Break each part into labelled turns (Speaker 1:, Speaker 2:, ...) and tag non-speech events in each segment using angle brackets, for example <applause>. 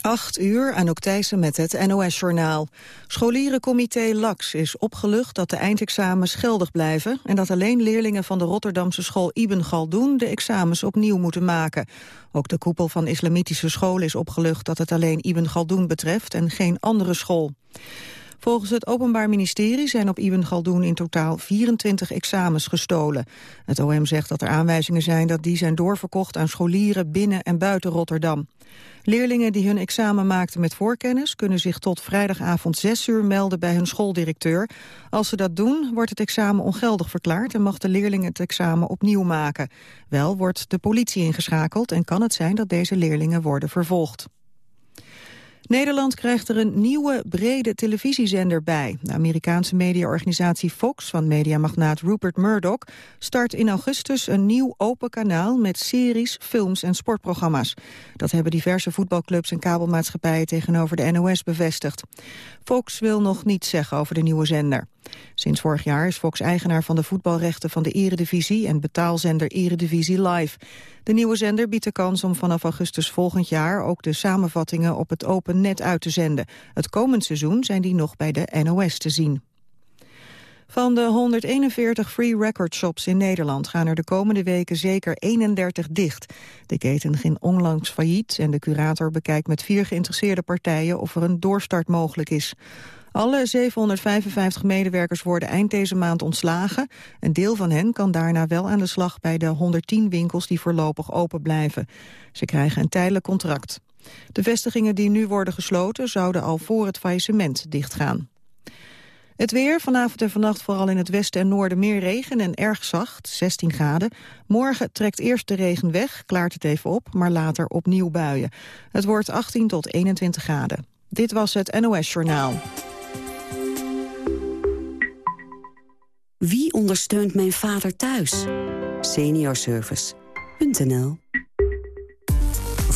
Speaker 1: 8 uur, Anouk Thijssen met het NOS-journaal. Scholierencomité LAX is opgelucht dat de eindexamens geldig blijven... en dat alleen leerlingen van de Rotterdamse school Ibn Galdoen... de examens opnieuw moeten maken. Ook de koepel van islamitische scholen is opgelucht... dat het alleen Ibn Galdoen betreft en geen andere school. Volgens het Openbaar Ministerie zijn op Ibn Galdoen in totaal 24 examens gestolen. Het OM zegt dat er aanwijzingen zijn dat die zijn doorverkocht aan scholieren binnen en buiten Rotterdam. Leerlingen die hun examen maakten met voorkennis kunnen zich tot vrijdagavond 6 uur melden bij hun schooldirecteur. Als ze dat doen, wordt het examen ongeldig verklaard en mag de leerling het examen opnieuw maken. Wel wordt de politie ingeschakeld en kan het zijn dat deze leerlingen worden vervolgd. Nederland krijgt er een nieuwe brede televisiezender bij. De Amerikaanse mediaorganisatie Fox van mediamagnaat Rupert Murdoch... start in augustus een nieuw open kanaal met series, films en sportprogramma's. Dat hebben diverse voetbalclubs en kabelmaatschappijen tegenover de NOS bevestigd. Fox wil nog niets zeggen over de nieuwe zender. Sinds vorig jaar is Fox eigenaar van de voetbalrechten van de Eredivisie en betaalzender Eredivisie Live. De nieuwe zender biedt de kans om vanaf augustus volgend jaar ook de samenvattingen op het open net uit te zenden. Het komend seizoen zijn die nog bij de NOS te zien. Van de 141 free record shops in Nederland gaan er de komende weken zeker 31 dicht. De keten ging onlangs failliet en de curator bekijkt met vier geïnteresseerde partijen of er een doorstart mogelijk is. Alle 755 medewerkers worden eind deze maand ontslagen. Een deel van hen kan daarna wel aan de slag bij de 110 winkels die voorlopig open blijven. Ze krijgen een tijdelijk contract. De vestigingen die nu worden gesloten zouden al voor het faillissement dichtgaan. Het weer, vanavond en vannacht vooral in het westen en noorden meer regen en erg zacht, 16 graden. Morgen trekt eerst de regen weg, klaart het even op, maar later opnieuw buien. Het wordt 18 tot 21 graden. Dit was het NOS Journaal.
Speaker 2: Wie ondersteunt mijn vader thuis? Seniorservice.nl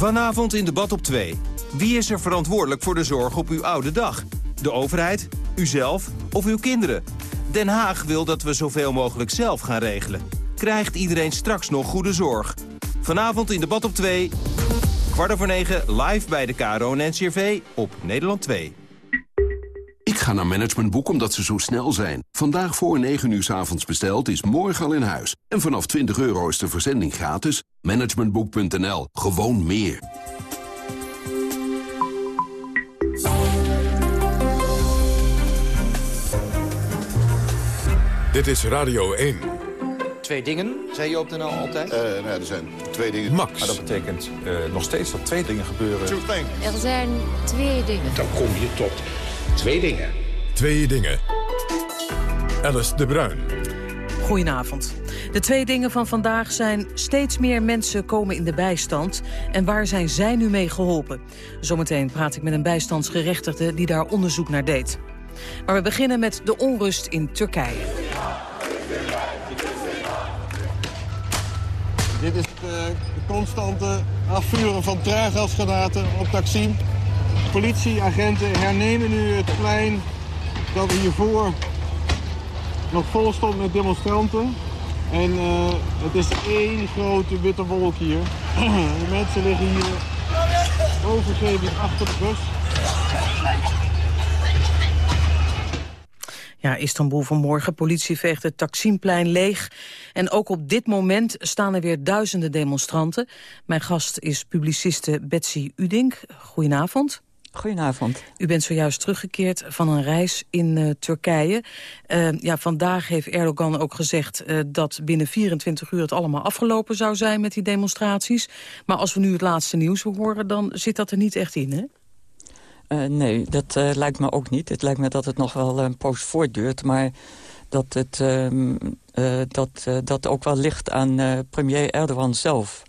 Speaker 3: Vanavond in debat op 2. Wie is er verantwoordelijk voor de zorg op uw oude dag? De overheid, uzelf of uw kinderen? Den Haag wil dat we zoveel mogelijk zelf gaan regelen. Krijgt iedereen straks nog goede zorg? Vanavond in debat op 2. Kwart over negen live bij de KRO en NCRV op Nederland 2.
Speaker 4: Ga naar Managementboek omdat ze zo snel zijn. Vandaag voor 9 uur s avonds besteld is morgen al in huis. En vanaf 20 euro is de verzending gratis. Managementboek.nl. Gewoon meer.
Speaker 5: Dit is Radio 1.
Speaker 6: Twee dingen, zei je op de NL altijd?
Speaker 7: Uh, nou, er zijn twee dingen.
Speaker 5: Max.
Speaker 8: Maar dat betekent uh, nog steeds dat twee dingen gebeuren.
Speaker 9: Er zijn twee dingen.
Speaker 10: Dan kom je tot twee dingen.
Speaker 5: Twee dingen. Alice de Bruin.
Speaker 11: Goedenavond. De twee dingen van vandaag zijn steeds meer mensen komen in de bijstand. En waar zijn zij nu mee geholpen? Zometeen praat ik met een bijstandsgerechtigde die daar onderzoek naar deed. Maar we beginnen met de onrust in Turkije.
Speaker 12: Dit is de, constante afvuren van traangasgranaten op Taksim. Politieagenten hernemen nu het plein dat hiervoor nog vol stond met demonstranten. En uh, het is één grote witte wolk hier. <clears throat> de mensen liggen hier overgegeven achter de bus.
Speaker 11: Ja, Istanbul vanmorgen. Politie veegt het Taksimplein leeg. En ook op dit moment staan er weer duizenden demonstranten. Mijn gast is publiciste Betsy Udink. Goedenavond.
Speaker 13: Goedenavond.
Speaker 11: U bent zojuist teruggekeerd van een reis in uh, Turkije. Uh, ja, vandaag heeft Erdogan ook gezegd uh, dat binnen 24 uur het allemaal afgelopen zou zijn met die demonstraties. Maar als we nu het laatste nieuws horen, dan zit dat er niet echt in, hè?
Speaker 13: Uh, nee, dat lijkt me ook niet. Het lijkt me dat het nog wel een poos voortduurt. Maar dat het uh, dat, dat ook wel ligt aan premier Erdogan zelf.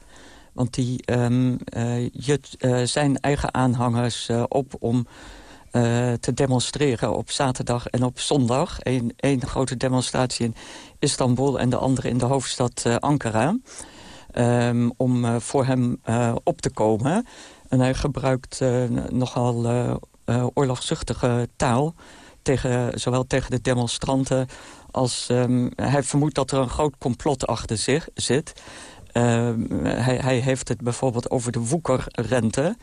Speaker 13: Want die um, jut zijn eigen aanhangers op om te demonstreren op zaterdag en op zondag. Eén grote demonstratie in Istanbul en de andere in de hoofdstad Ankara. Um, om voor hem op te komen... En hij gebruikt nogal oorlogzuchtige taal, tegen, zowel tegen de demonstranten als... Um, hij vermoedt dat er een groot complot achter zich zit. Hij, hij, heeft het bijvoorbeeld over de woekerrente...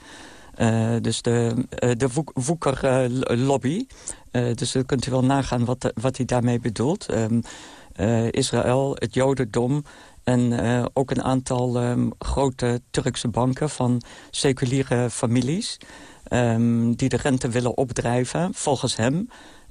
Speaker 13: dus de, de woekerlobby. dus dan kunt u wel nagaan wat, wat hij daarmee bedoelt. Um, Israël, het jodendom, en ook een aantal um, grote Turkse banken van seculiere families... Um, die de rente willen opdrijven, volgens hem.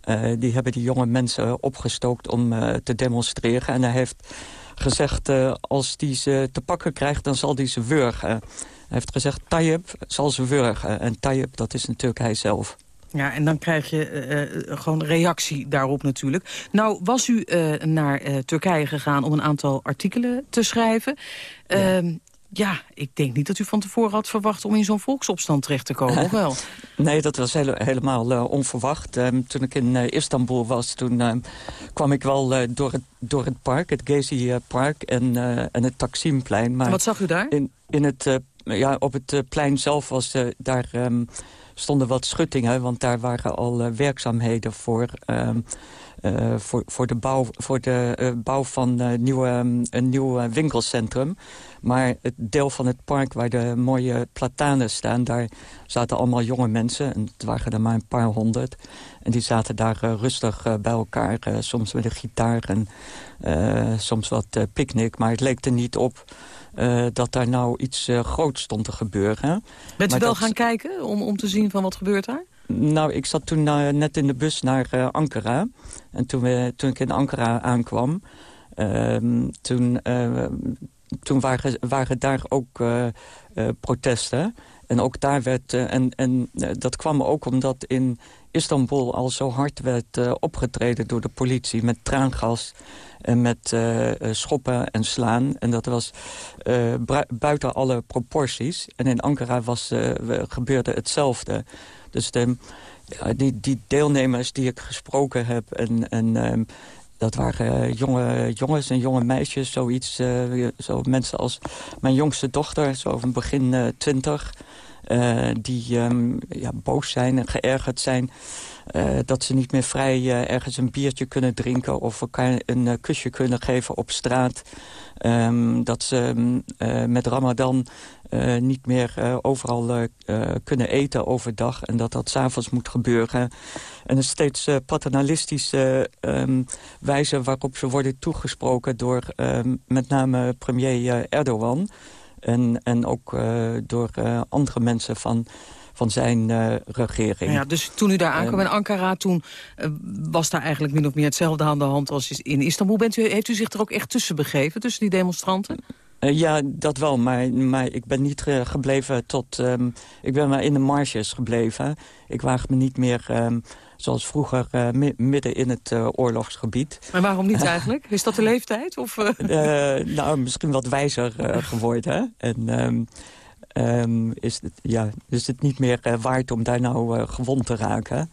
Speaker 13: Uh, die hebben die jonge mensen opgestookt om uh, te demonstreren. En hij heeft gezegd, uh, als die ze te pakken krijgt, dan zal hij ze wurgen. Hij heeft gezegd, Tayyip zal ze wurgen. En Tayyip, dat is natuurlijk hij zelf.
Speaker 11: Ja, en dan krijg je uh, gewoon reactie daarop natuurlijk. Nou, was u uh, naar uh, Turkije gegaan om een aantal artikelen te schrijven. Ja. Ehm, ja, ik denk niet dat u van tevoren had verwacht om in zo'n volksopstand terecht te komen, of wel?
Speaker 13: Nee, dat was helemaal uh, onverwacht. Um, toen ik in uh, Istanbul was, toen uh, kwam ik wel door, het, door het park, het Gezi-park en, en het Taksimplein.
Speaker 11: Maar wat zag u daar?
Speaker 13: In, in het, ja, op het plein zelf was daar... Um, stonden wat schuttingen, want daar waren al werkzaamheden voor... Um, uh, voor, voor, de bouw, voor de uh, bouw van uh, nieuwe, um, een nieuw winkelcentrum. Maar het deel van het park waar de mooie platanen staan... daar zaten allemaal jonge mensen. En het waren er maar een paar honderd. En die zaten daar rustig bij elkaar. soms met een gitaar en soms wat picknick. Maar het leek er niet op... dat daar nou iets uh, groots stond te gebeuren.
Speaker 11: Bent u wel gaan kijken om, om te zien van wat gebeurt daar?
Speaker 13: Nou, ik zat toen uh, net in de bus naar uh, Ankara. En toen, we, toen ik in Ankara aankwam... Uh, toen, toen waren, waren daar ook protesten. En ook daar werd... en en dat kwam ook omdat in Istanbul al zo hard werd opgetreden door de politie... met traangas en met schoppen en slaan. En dat was buiten alle proporties. En in Ankara was, gebeurde hetzelfde... Dus de, die, die deelnemers die ik gesproken heb... en, en um, dat waren jonge jongens en jonge meisjes, zoiets. Uh, zo mensen als mijn jongste dochter, zo van begin twintig... Uh, die um, ja, boos zijn en geërgerd zijn... dat ze niet meer vrij ergens een biertje kunnen drinken... of elkaar een kusje kunnen geven op straat. Um, dat ze met Ramadan niet meer uh, overal uh, kunnen eten overdag... en dat dat s'avonds moet gebeuren. En een steeds paternalistische um, wijze waarop ze worden toegesproken... door um, met name premier Erdogan... en, en ook door andere mensen van van zijn uh, regering.
Speaker 11: Ja, dus toen u daar aankwam in Ankara, toen was daar eigenlijk min of meer hetzelfde aan de hand als in Istanbul. Bent u, heeft u zich er ook echt tussen begeven, tussen die demonstranten?
Speaker 13: Uh, ja, dat wel, maar, maar ik ben niet uh, gebleven tot... Um, ik ben maar in de marges gebleven. Ik waag me niet meer, um, zoals vroeger, uh, midden in het oorlogsgebied.
Speaker 11: Maar waarom niet <laughs> eigenlijk? Is dat de leeftijd? Of,
Speaker 13: nou, misschien wat wijzer geworden. En um, is, het, ja, is het niet meer waard om daar nou gewond te raken.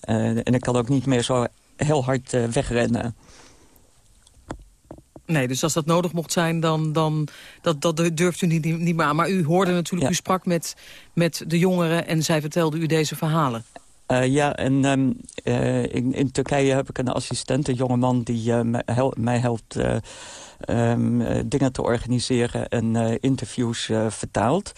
Speaker 13: en ik kan ook niet meer zo heel hard wegrennen.
Speaker 11: Nee, dus als dat nodig mocht zijn, dan, dan dat, dat durft u niet, niet meer aan. Maar u hoorde natuurlijk, u sprak met, met de jongeren en zij vertelde u deze verhalen.
Speaker 13: Uh, ja, en um, uh, in, in, Turkije heb ik een assistent, een jongeman die uh, mij helpt um, dingen te organiseren en interviews vertaalt.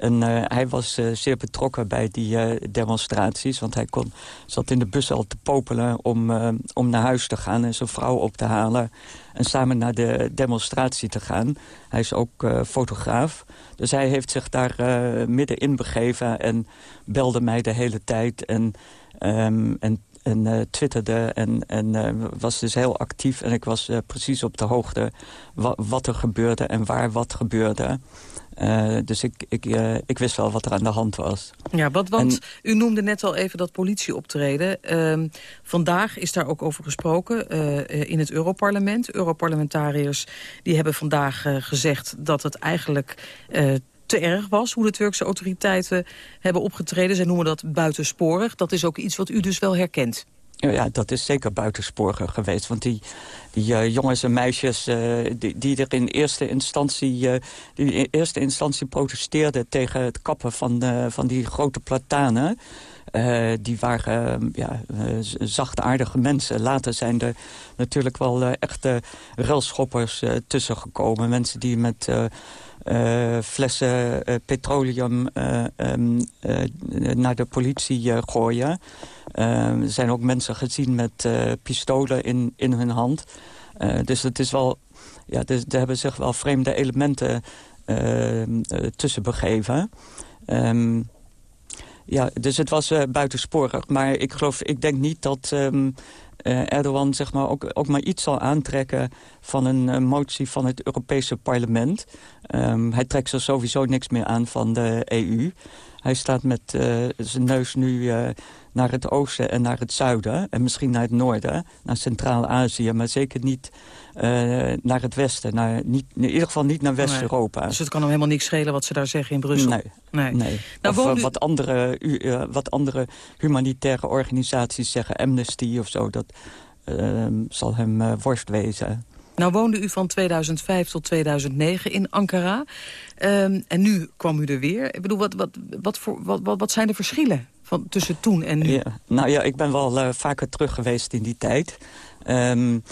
Speaker 13: En uh, hij was uh, zeer betrokken bij die uh, demonstraties. Want hij kon, zat in de bus al te popelen om, om naar huis te gaan... en zijn vrouw op te halen en samen naar de demonstratie te gaan. Hij is ook fotograaf. Dus hij heeft zich daar middenin begeven en belde mij de hele tijd... en, um, en en uh, twitterde en, en uh, was dus heel actief. En ik was uh, precies op de hoogte wa wat er gebeurde en waar wat gebeurde. Uh, dus ik, ik, uh, ik wist wel wat er aan de hand was.
Speaker 11: Ja, wat, want en, u noemde net al even dat politieoptreden. Uh, vandaag is daar ook over gesproken uh, in het Europarlement. Europarlementariërs die hebben vandaag gezegd dat het eigenlijk te erg was... hoe de Turkse autoriteiten hebben opgetreden. Zij noemen dat buitensporig. Dat is ook iets wat u dus wel herkent.
Speaker 13: Ja, dat is zeker buitensporig geweest. Want die, die uh, jongens en meisjes uh, die, die er in eerste instantie, uh, die in eerste instantie protesteerden tegen het kappen van, van die grote platanen. die waren ja, zachtaardige mensen. Later zijn er natuurlijk wel echte railschoppers tussen gekomen. Mensen die met flessen petroleum ehm, naar de politie gooien. er zijn ook mensen gezien met pistolen in, in hun hand. dus het is wel, ja, dus, er hebben zich wel vreemde elementen tussen begeven. Ja, dus het was uh, buitensporig. Maar ik, geloof, ik denk niet dat um, uh, Erdogan zeg maar, ook, ook maar iets zal aantrekken... van een uh, motie van het Europese parlement. Um, hij trekt er sowieso niks meer aan van de EU. Hij staat met zijn neus nu naar het oosten en naar het zuiden. En misschien naar het noorden, naar Centraal-Azië. Maar zeker niet uh, naar het westen. Naar, niet, in ieder geval niet naar West-Europa.
Speaker 11: Dus het kan hem helemaal niks schelen wat ze daar zeggen in Brussel?
Speaker 13: Nee. nee. nee. Nou, of wat, andere, uh, wat andere humanitaire organisaties zeggen. Amnesty of zo. Dat ehm, zal hem worst wezen.
Speaker 11: Nou woonde u van 2005 tot 2009 in Ankara. Um, en nu kwam u er weer. Ik bedoel, wat, wat, wat, voor, wat, wat, wat zijn de verschillen van, tussen toen en nu?
Speaker 13: Ja, nou ja, ik ben wel uh, vaker terug geweest in die tijd. Um,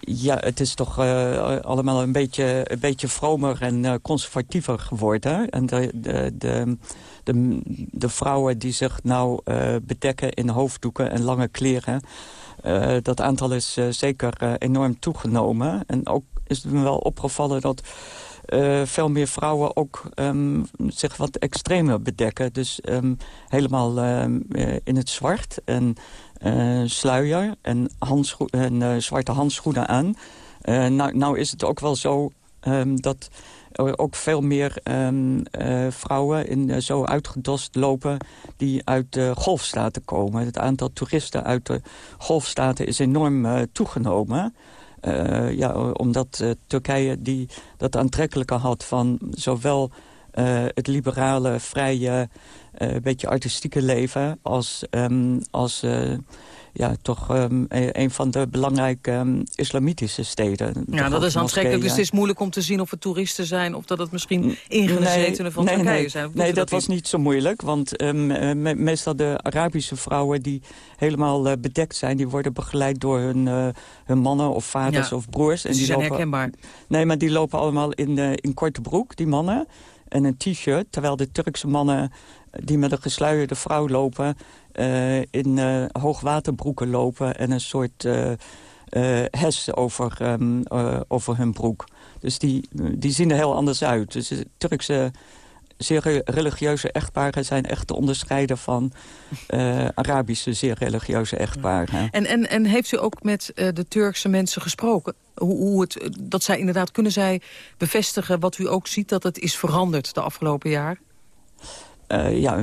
Speaker 13: ja, het is toch uh, allemaal een beetje, een beetje vromer en uh, conservatiever geworden. En de, de, de, de, de vrouwen die zich nou bedekken in hoofddoeken en lange kleren... dat aantal is zeker enorm toegenomen. En ook is het me wel opgevallen dat veel meer vrouwen ook um, zich wat extremer bedekken. Dus um, helemaal um, in het zwart en sluier en, en zwarte handschoenen aan. nou, nou is het ook wel zo dat ook veel meer vrouwen in, zo uitgedost lopen die uit de golfstaten komen. Het aantal toeristen uit de golfstaten is enorm toegenomen. Ja, omdat Turkije die dat aantrekkelijke had van zowel het liberale, vrije, beetje artistieke leven... als, um, als ja, toch um, een van de belangrijke um, islamitische steden.
Speaker 11: Ja, dat is aantrekkelijk. Dus het is moeilijk om te zien of het toeristen zijn... of dat het misschien ingezetenen van
Speaker 13: nee,
Speaker 11: Turkije
Speaker 13: nee,
Speaker 11: zijn.
Speaker 13: Nee, dat, dat was niet zo moeilijk. Want um, me meestal de Arabische vrouwen die helemaal uh, bedekt zijn... die worden begeleid door hun, uh, hun mannen of vaders
Speaker 11: ja,
Speaker 13: of broers.
Speaker 11: Dus en die, die zijn lopen, herkenbaar.
Speaker 13: Nee, maar die lopen allemaal in, uh, in korte broek, die mannen. En een t-shirt, terwijl de Turkse mannen die met een gesluierde vrouw lopen... Uh, in uh, hoogwaterbroeken lopen en een soort uh, hes over, um, over hun broek. Dus die, die zien er heel anders uit. Dus de Turkse zeer religieuze echtparen zijn echt te onderscheiden van Arabische zeer religieuze echtparen.
Speaker 11: En, en, en heeft u ook met de Turkse mensen gesproken? Hoe, hoe het, dat zij inderdaad, kunnen zij bevestigen wat u ook ziet, dat het is veranderd de afgelopen jaar?
Speaker 13: Uh, ja,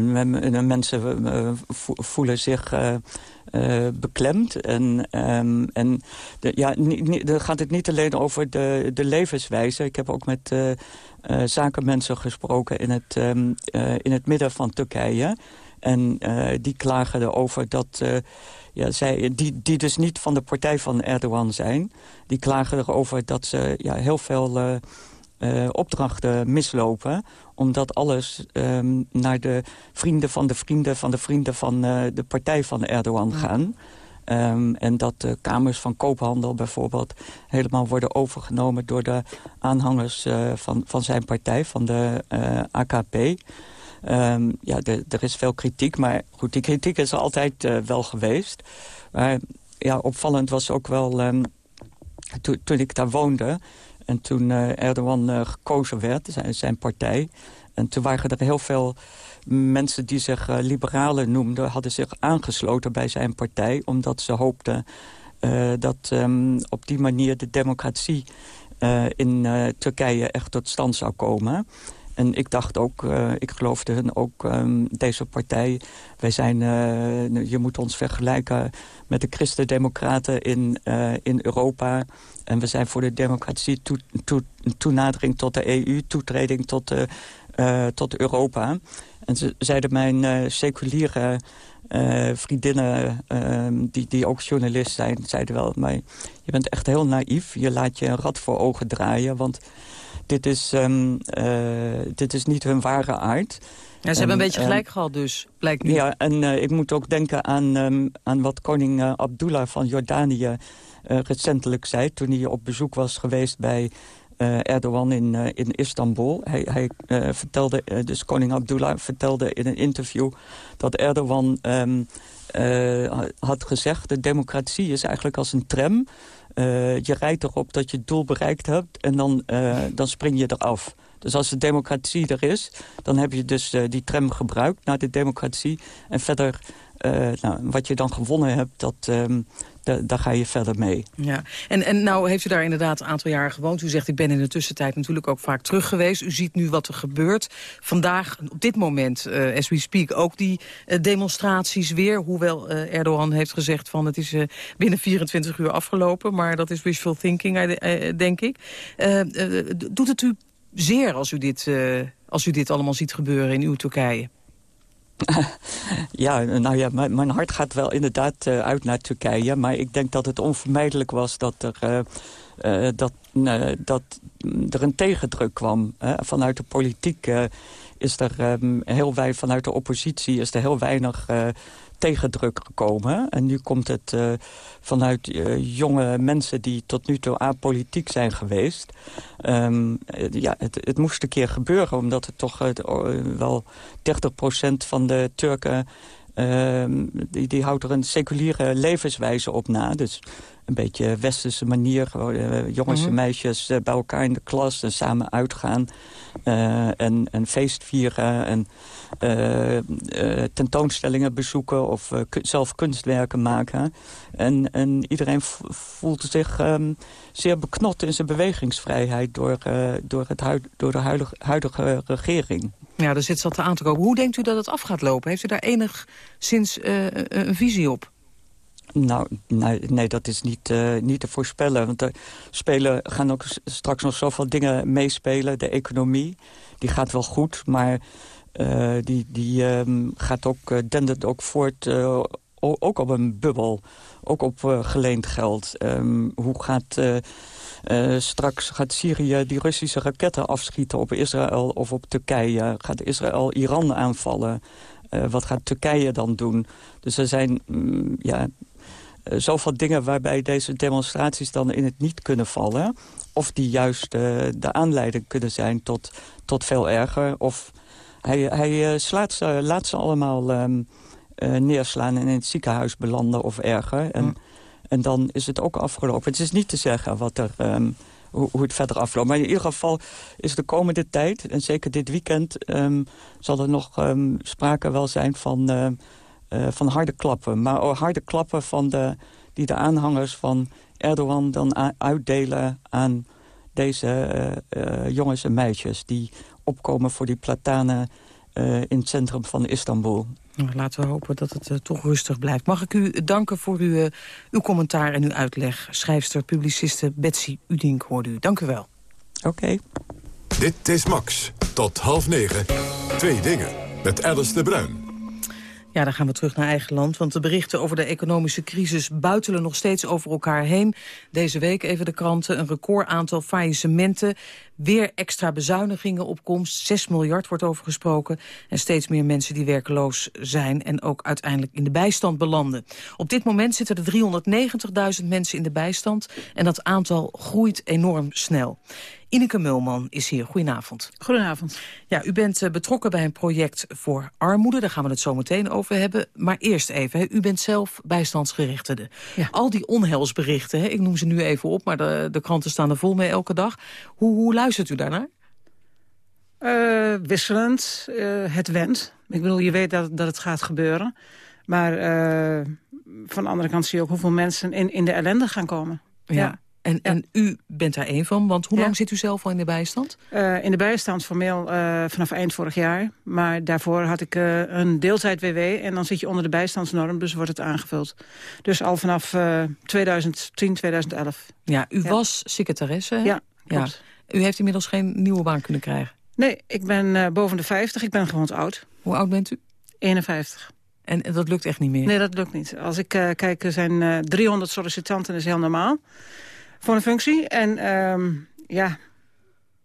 Speaker 13: mensen voelen zich uh, beklemd. En, um, en de, ja, dan gaat het niet alleen over de, de levenswijze. Ik heb ook met zakenmensen gesproken in het, um, in het midden van Turkije. En die klagen erover dat... ja, zij, die, die dus niet van de partij van Erdogan zijn. Die klagen erover dat ze ja, heel veel opdrachten mislopen. Omdat alles um, naar de vrienden van de vrienden van de vrienden van uh, de partij van Erdogan gaan. Um, en dat de kamers van koophandel bijvoorbeeld helemaal worden overgenomen door de aanhangers uh, van, van zijn partij, van de AKP. Um, ehm, ja, er is veel kritiek, maar goed, die kritiek is er altijd wel geweest. Maar ja, opvallend was ook wel, um, to, toen ik daar woonde... En toen uh, Erdogan uh, gekozen werd, zijn, zijn partij... en toen waren er heel veel mensen die zich uh, liberalen noemden... hadden zich aangesloten bij zijn partij... omdat ze hoopten dat um, op die manier de democratie in Turkije echt tot stand zou komen... En ik dacht ook, uh, ik geloofde hun ook, um, deze partij... wij zijn, uh, je moet ons vergelijken met de christendemocraten in, uh, in Europa. En we zijn voor de democratie, toe, toe, toenadering tot de EU, toetreding tot, tot Europa. En ze zeiden mijn seculiere vriendinnen, ehm, die, die ook journalist zijn... zeiden wel, maar je bent echt heel naïef. Je laat je een rat voor ogen draaien, want dit is, um, uh, dit is niet hun ware aard.
Speaker 11: Ja, ze hebben een beetje gelijk gehad dus, blijkt nu.
Speaker 13: Ja, en uh, ik moet ook denken aan, um, aan wat koning uh, Abdullah van Jordanië recentelijk zei... toen hij op bezoek was geweest bij Erdogan in, in Istanbul. Hij, hij vertelde, dus koning Abdullah vertelde in een interview... dat Erdogan um, had gezegd... de democratie is eigenlijk als een tram. je rijdt erop dat je het doel bereikt hebt... en dan, dan spring je eraf. Dus als de democratie er is, dan heb je dus die tram gebruikt naar de democratie. En verder, nou, wat je dan gewonnen hebt, dat, um, daar ga je verder mee.
Speaker 11: Ja. En, en nou heeft u daar inderdaad een aantal jaren gewoond. U zegt, ik ben in de tussentijd natuurlijk ook vaak terug geweest. U ziet nu wat er gebeurt. Vandaag, op dit moment, uh, as we speak, ook die uh, demonstraties weer. Hoewel Erdogan heeft gezegd van het is binnen 24 uur afgelopen. Maar dat is wishful thinking, denk ik. doet het u zeer als u, dit, als u dit allemaal ziet gebeuren in uw Turkije? <laughs>
Speaker 13: ja, nou ja, mijn, mijn, hart gaat wel inderdaad uh, uit naar Turkije. Maar ik denk dat het onvermijdelijk was dat er, uh, uh, dat, dat er een tegendruk kwam. vanuit de politiek is er um, heel weinig, vanuit de oppositie is er heel weinig tegendruk gekomen. En nu komt het uh, vanuit uh, jonge mensen die tot nu toe apolitiek zijn geweest. Um, ja, het, het, moest een keer gebeuren, omdat het toch wel 30% van de Turken... Ehm, die, die houdt er een seculiere levenswijze op na. Dus een beetje westerse manier. jongens en mhm. meisjes bij elkaar in de klas en samen uitgaan. en, en feest vieren en uh, tentoonstellingen bezoeken of uh, zelf kunstwerken maken. En, en iedereen voelt zich um, zeer beknot in zijn bewegingsvrijheid door, door, het huid, door de huidige, huidige regering.
Speaker 11: Ja, er zit zat aan te komen. Hoe denkt u dat het af gaat lopen? Heeft u daar enigszins een visie op?
Speaker 13: Nou, nee, dat is niet, uh, niet te voorspellen. Want er spelen, gaan ook straks nog zoveel dingen meespelen. De economie, die gaat wel goed. Maar uh, die, die um, gaat ook, uh, dendert ook voort, ook op een bubbel. Ook op geleend geld. Um, hoe gaat... straks gaat Syrië die Russische raketten afschieten op Israël of op Turkije. Gaat Israël Iran aanvallen? wat gaat Turkije dan doen? Dus er zijn mm, ja, zoveel dingen waarbij deze demonstraties dan in het niet kunnen vallen. Of die juist de aanleiding kunnen zijn tot, tot veel erger. Of hij, hij eh, slaat ze, laat ze allemaal um, uh, neerslaan en in het ziekenhuis belanden of erger. En, en dan is het ook afgelopen. Het is niet te zeggen wat er, um, hoe, het verder afloopt. Maar in ieder geval is de komende tijd, en zeker dit weekend... Um, zal er nog sprake wel zijn van, uh, uh, van harde klappen. Maar ook harde klappen van de, die de aanhangers van Erdogan dan uitdelen aan deze jongens en meisjes... die opkomen voor die platanen uh, in het centrum van Istanbul.
Speaker 11: Nou, laten we hopen dat het uh, toch rustig blijft. Mag ik u danken voor uw, uh, uw commentaar en uw uitleg. Schrijfster, publiciste Betsy Udink hoorde u. Dank u wel.
Speaker 13: Oké. Okay.
Speaker 5: Dit is Max. Tot half negen. Twee dingen. Met Alice de Bruin.
Speaker 11: Ja, dan gaan we terug naar eigen land, want de berichten over de economische crisis buitelen nog steeds over elkaar heen. Deze week even de kranten, een record aantal faillissementen, weer extra bezuinigingen op komst, 6 miljard wordt over gesproken en steeds meer mensen die werkeloos zijn en ook uiteindelijk in de bijstand belanden. Op dit moment zitten er 390.000 mensen in de bijstand en dat aantal groeit enorm snel. Ineke Mulman is hier. Goedenavond.
Speaker 14: Goedenavond.
Speaker 11: Ja, u bent eh, betrokken bij een project voor armoede. Daar gaan we het zo meteen over hebben. Maar eerst even, u bent zelf bijstandsgerechtigde. Ja. Al die onheilsberichten, ik noem ze nu even op... maar de, de kranten staan er vol mee elke dag. Hoe, hoe luistert u daarnaar?
Speaker 14: Uh, wisselend. Uh, het went. Ik bedoel, je weet dat, dat het gaat gebeuren. Maar van de andere kant zie je ook hoeveel mensen in, in de ellende gaan komen.
Speaker 11: ja. En, en u bent daar één van, want hoe lang zit u zelf al in de bijstand?
Speaker 14: Uh, in de bijstand formeel uh, vanaf eind vorig jaar. Maar daarvoor had ik uh, een deeltijd-WW en dan zit je onder de bijstandsnorm, dus wordt het aangevuld. Dus al vanaf 2010, 2011.
Speaker 11: Ja, u was secretaresse,
Speaker 14: Ja, klopt.
Speaker 11: Ja. U heeft inmiddels geen nieuwe baan kunnen krijgen?
Speaker 14: Nee, ik ben boven de 50, ik ben gewoon oud.
Speaker 11: Hoe oud bent u?
Speaker 14: 51.
Speaker 11: En dat lukt echt niet meer?
Speaker 14: Nee, dat lukt niet. Als ik kijk, er zijn 300 sollicitanten, dat is heel normaal voor een functie. En um, ja,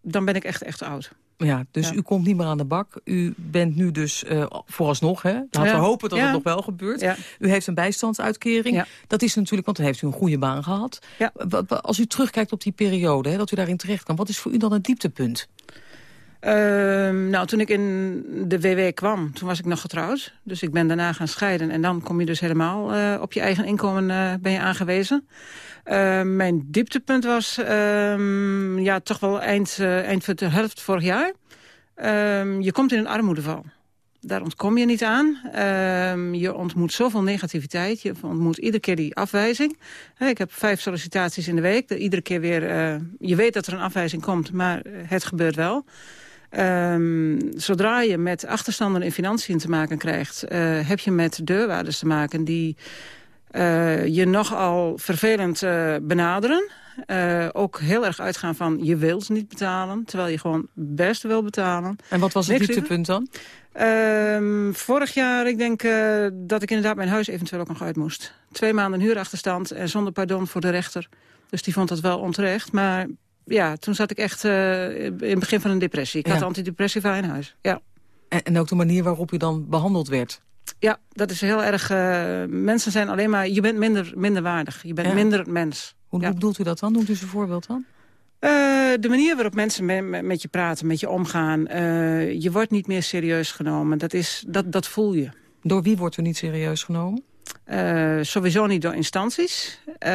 Speaker 14: dan ben ik echt, echt oud.
Speaker 11: Ja, dus u komt niet meer aan de bak. U bent nu dus uh, vooralsnog, hè? laten
Speaker 14: Ja.
Speaker 11: we hopen dat
Speaker 14: Ja.
Speaker 11: het nog wel gebeurt. U heeft een bijstandsuitkering. Dat is natuurlijk, want dan heeft u een goede baan gehad. Als u terugkijkt op die periode, hè, dat u daarin terecht kan... wat is voor u dan het dieptepunt?
Speaker 14: Ehm, nou, toen ik in de WW kwam, toen was ik nog getrouwd. Dus ik ben daarna gaan scheiden. En dan kom je dus helemaal eh, op je eigen inkomen eh, ben je aangewezen. Ehm, mijn dieptepunt was ehm, ja, toch wel eind, eh, eind van de helft vorig jaar. Je komt in een armoedeval. Daar ontkom je niet aan. Je ontmoet zoveel negativiteit. Je ontmoet iedere keer die afwijzing. Ik heb vijf sollicitaties in de week. De- Iedere keer weer, je weet dat er een afwijzing komt, maar het gebeurt wel. Ehm, zodra je met achterstanden in financiën te maken krijgt... eh, heb je met deurwaarders te maken die eh, je nogal vervelend eh, benaderen. Ook heel erg uitgaan van je wilt niet betalen... terwijl je gewoon best wil betalen.
Speaker 11: En wat was het dieptepunt dan?
Speaker 14: Ehm, vorig jaar, ik denk dat ik inderdaad mijn huis eventueel ook nog uit moest. Twee maanden huurachterstand en zonder pardon voor de rechter. Dus die vond dat wel onterecht. Maar ja, toen zat ik echt eh, in het begin van een depressie. Ik
Speaker 11: Ja.
Speaker 14: had antidepressiva in huis. Ja.
Speaker 11: En, en ook de manier waarop u dan behandeld werd.
Speaker 14: ja, dat is heel erg... eh, mensen zijn alleen maar... Je bent minder, minder waardig. Je bent
Speaker 11: Ja.
Speaker 14: minder mens.
Speaker 11: Hoe,
Speaker 14: Ja.
Speaker 11: hoe bedoelt u dat dan? Noemt u eens een voorbeeld dan?
Speaker 14: Eh, de manier waarop mensen me- me- met je praten, met je omgaan. je wordt niet meer serieus genomen. Dat, is, dat, dat voel je.
Speaker 11: Door wie wordt u niet serieus genomen?
Speaker 14: Eh, sowieso niet door instanties, eh,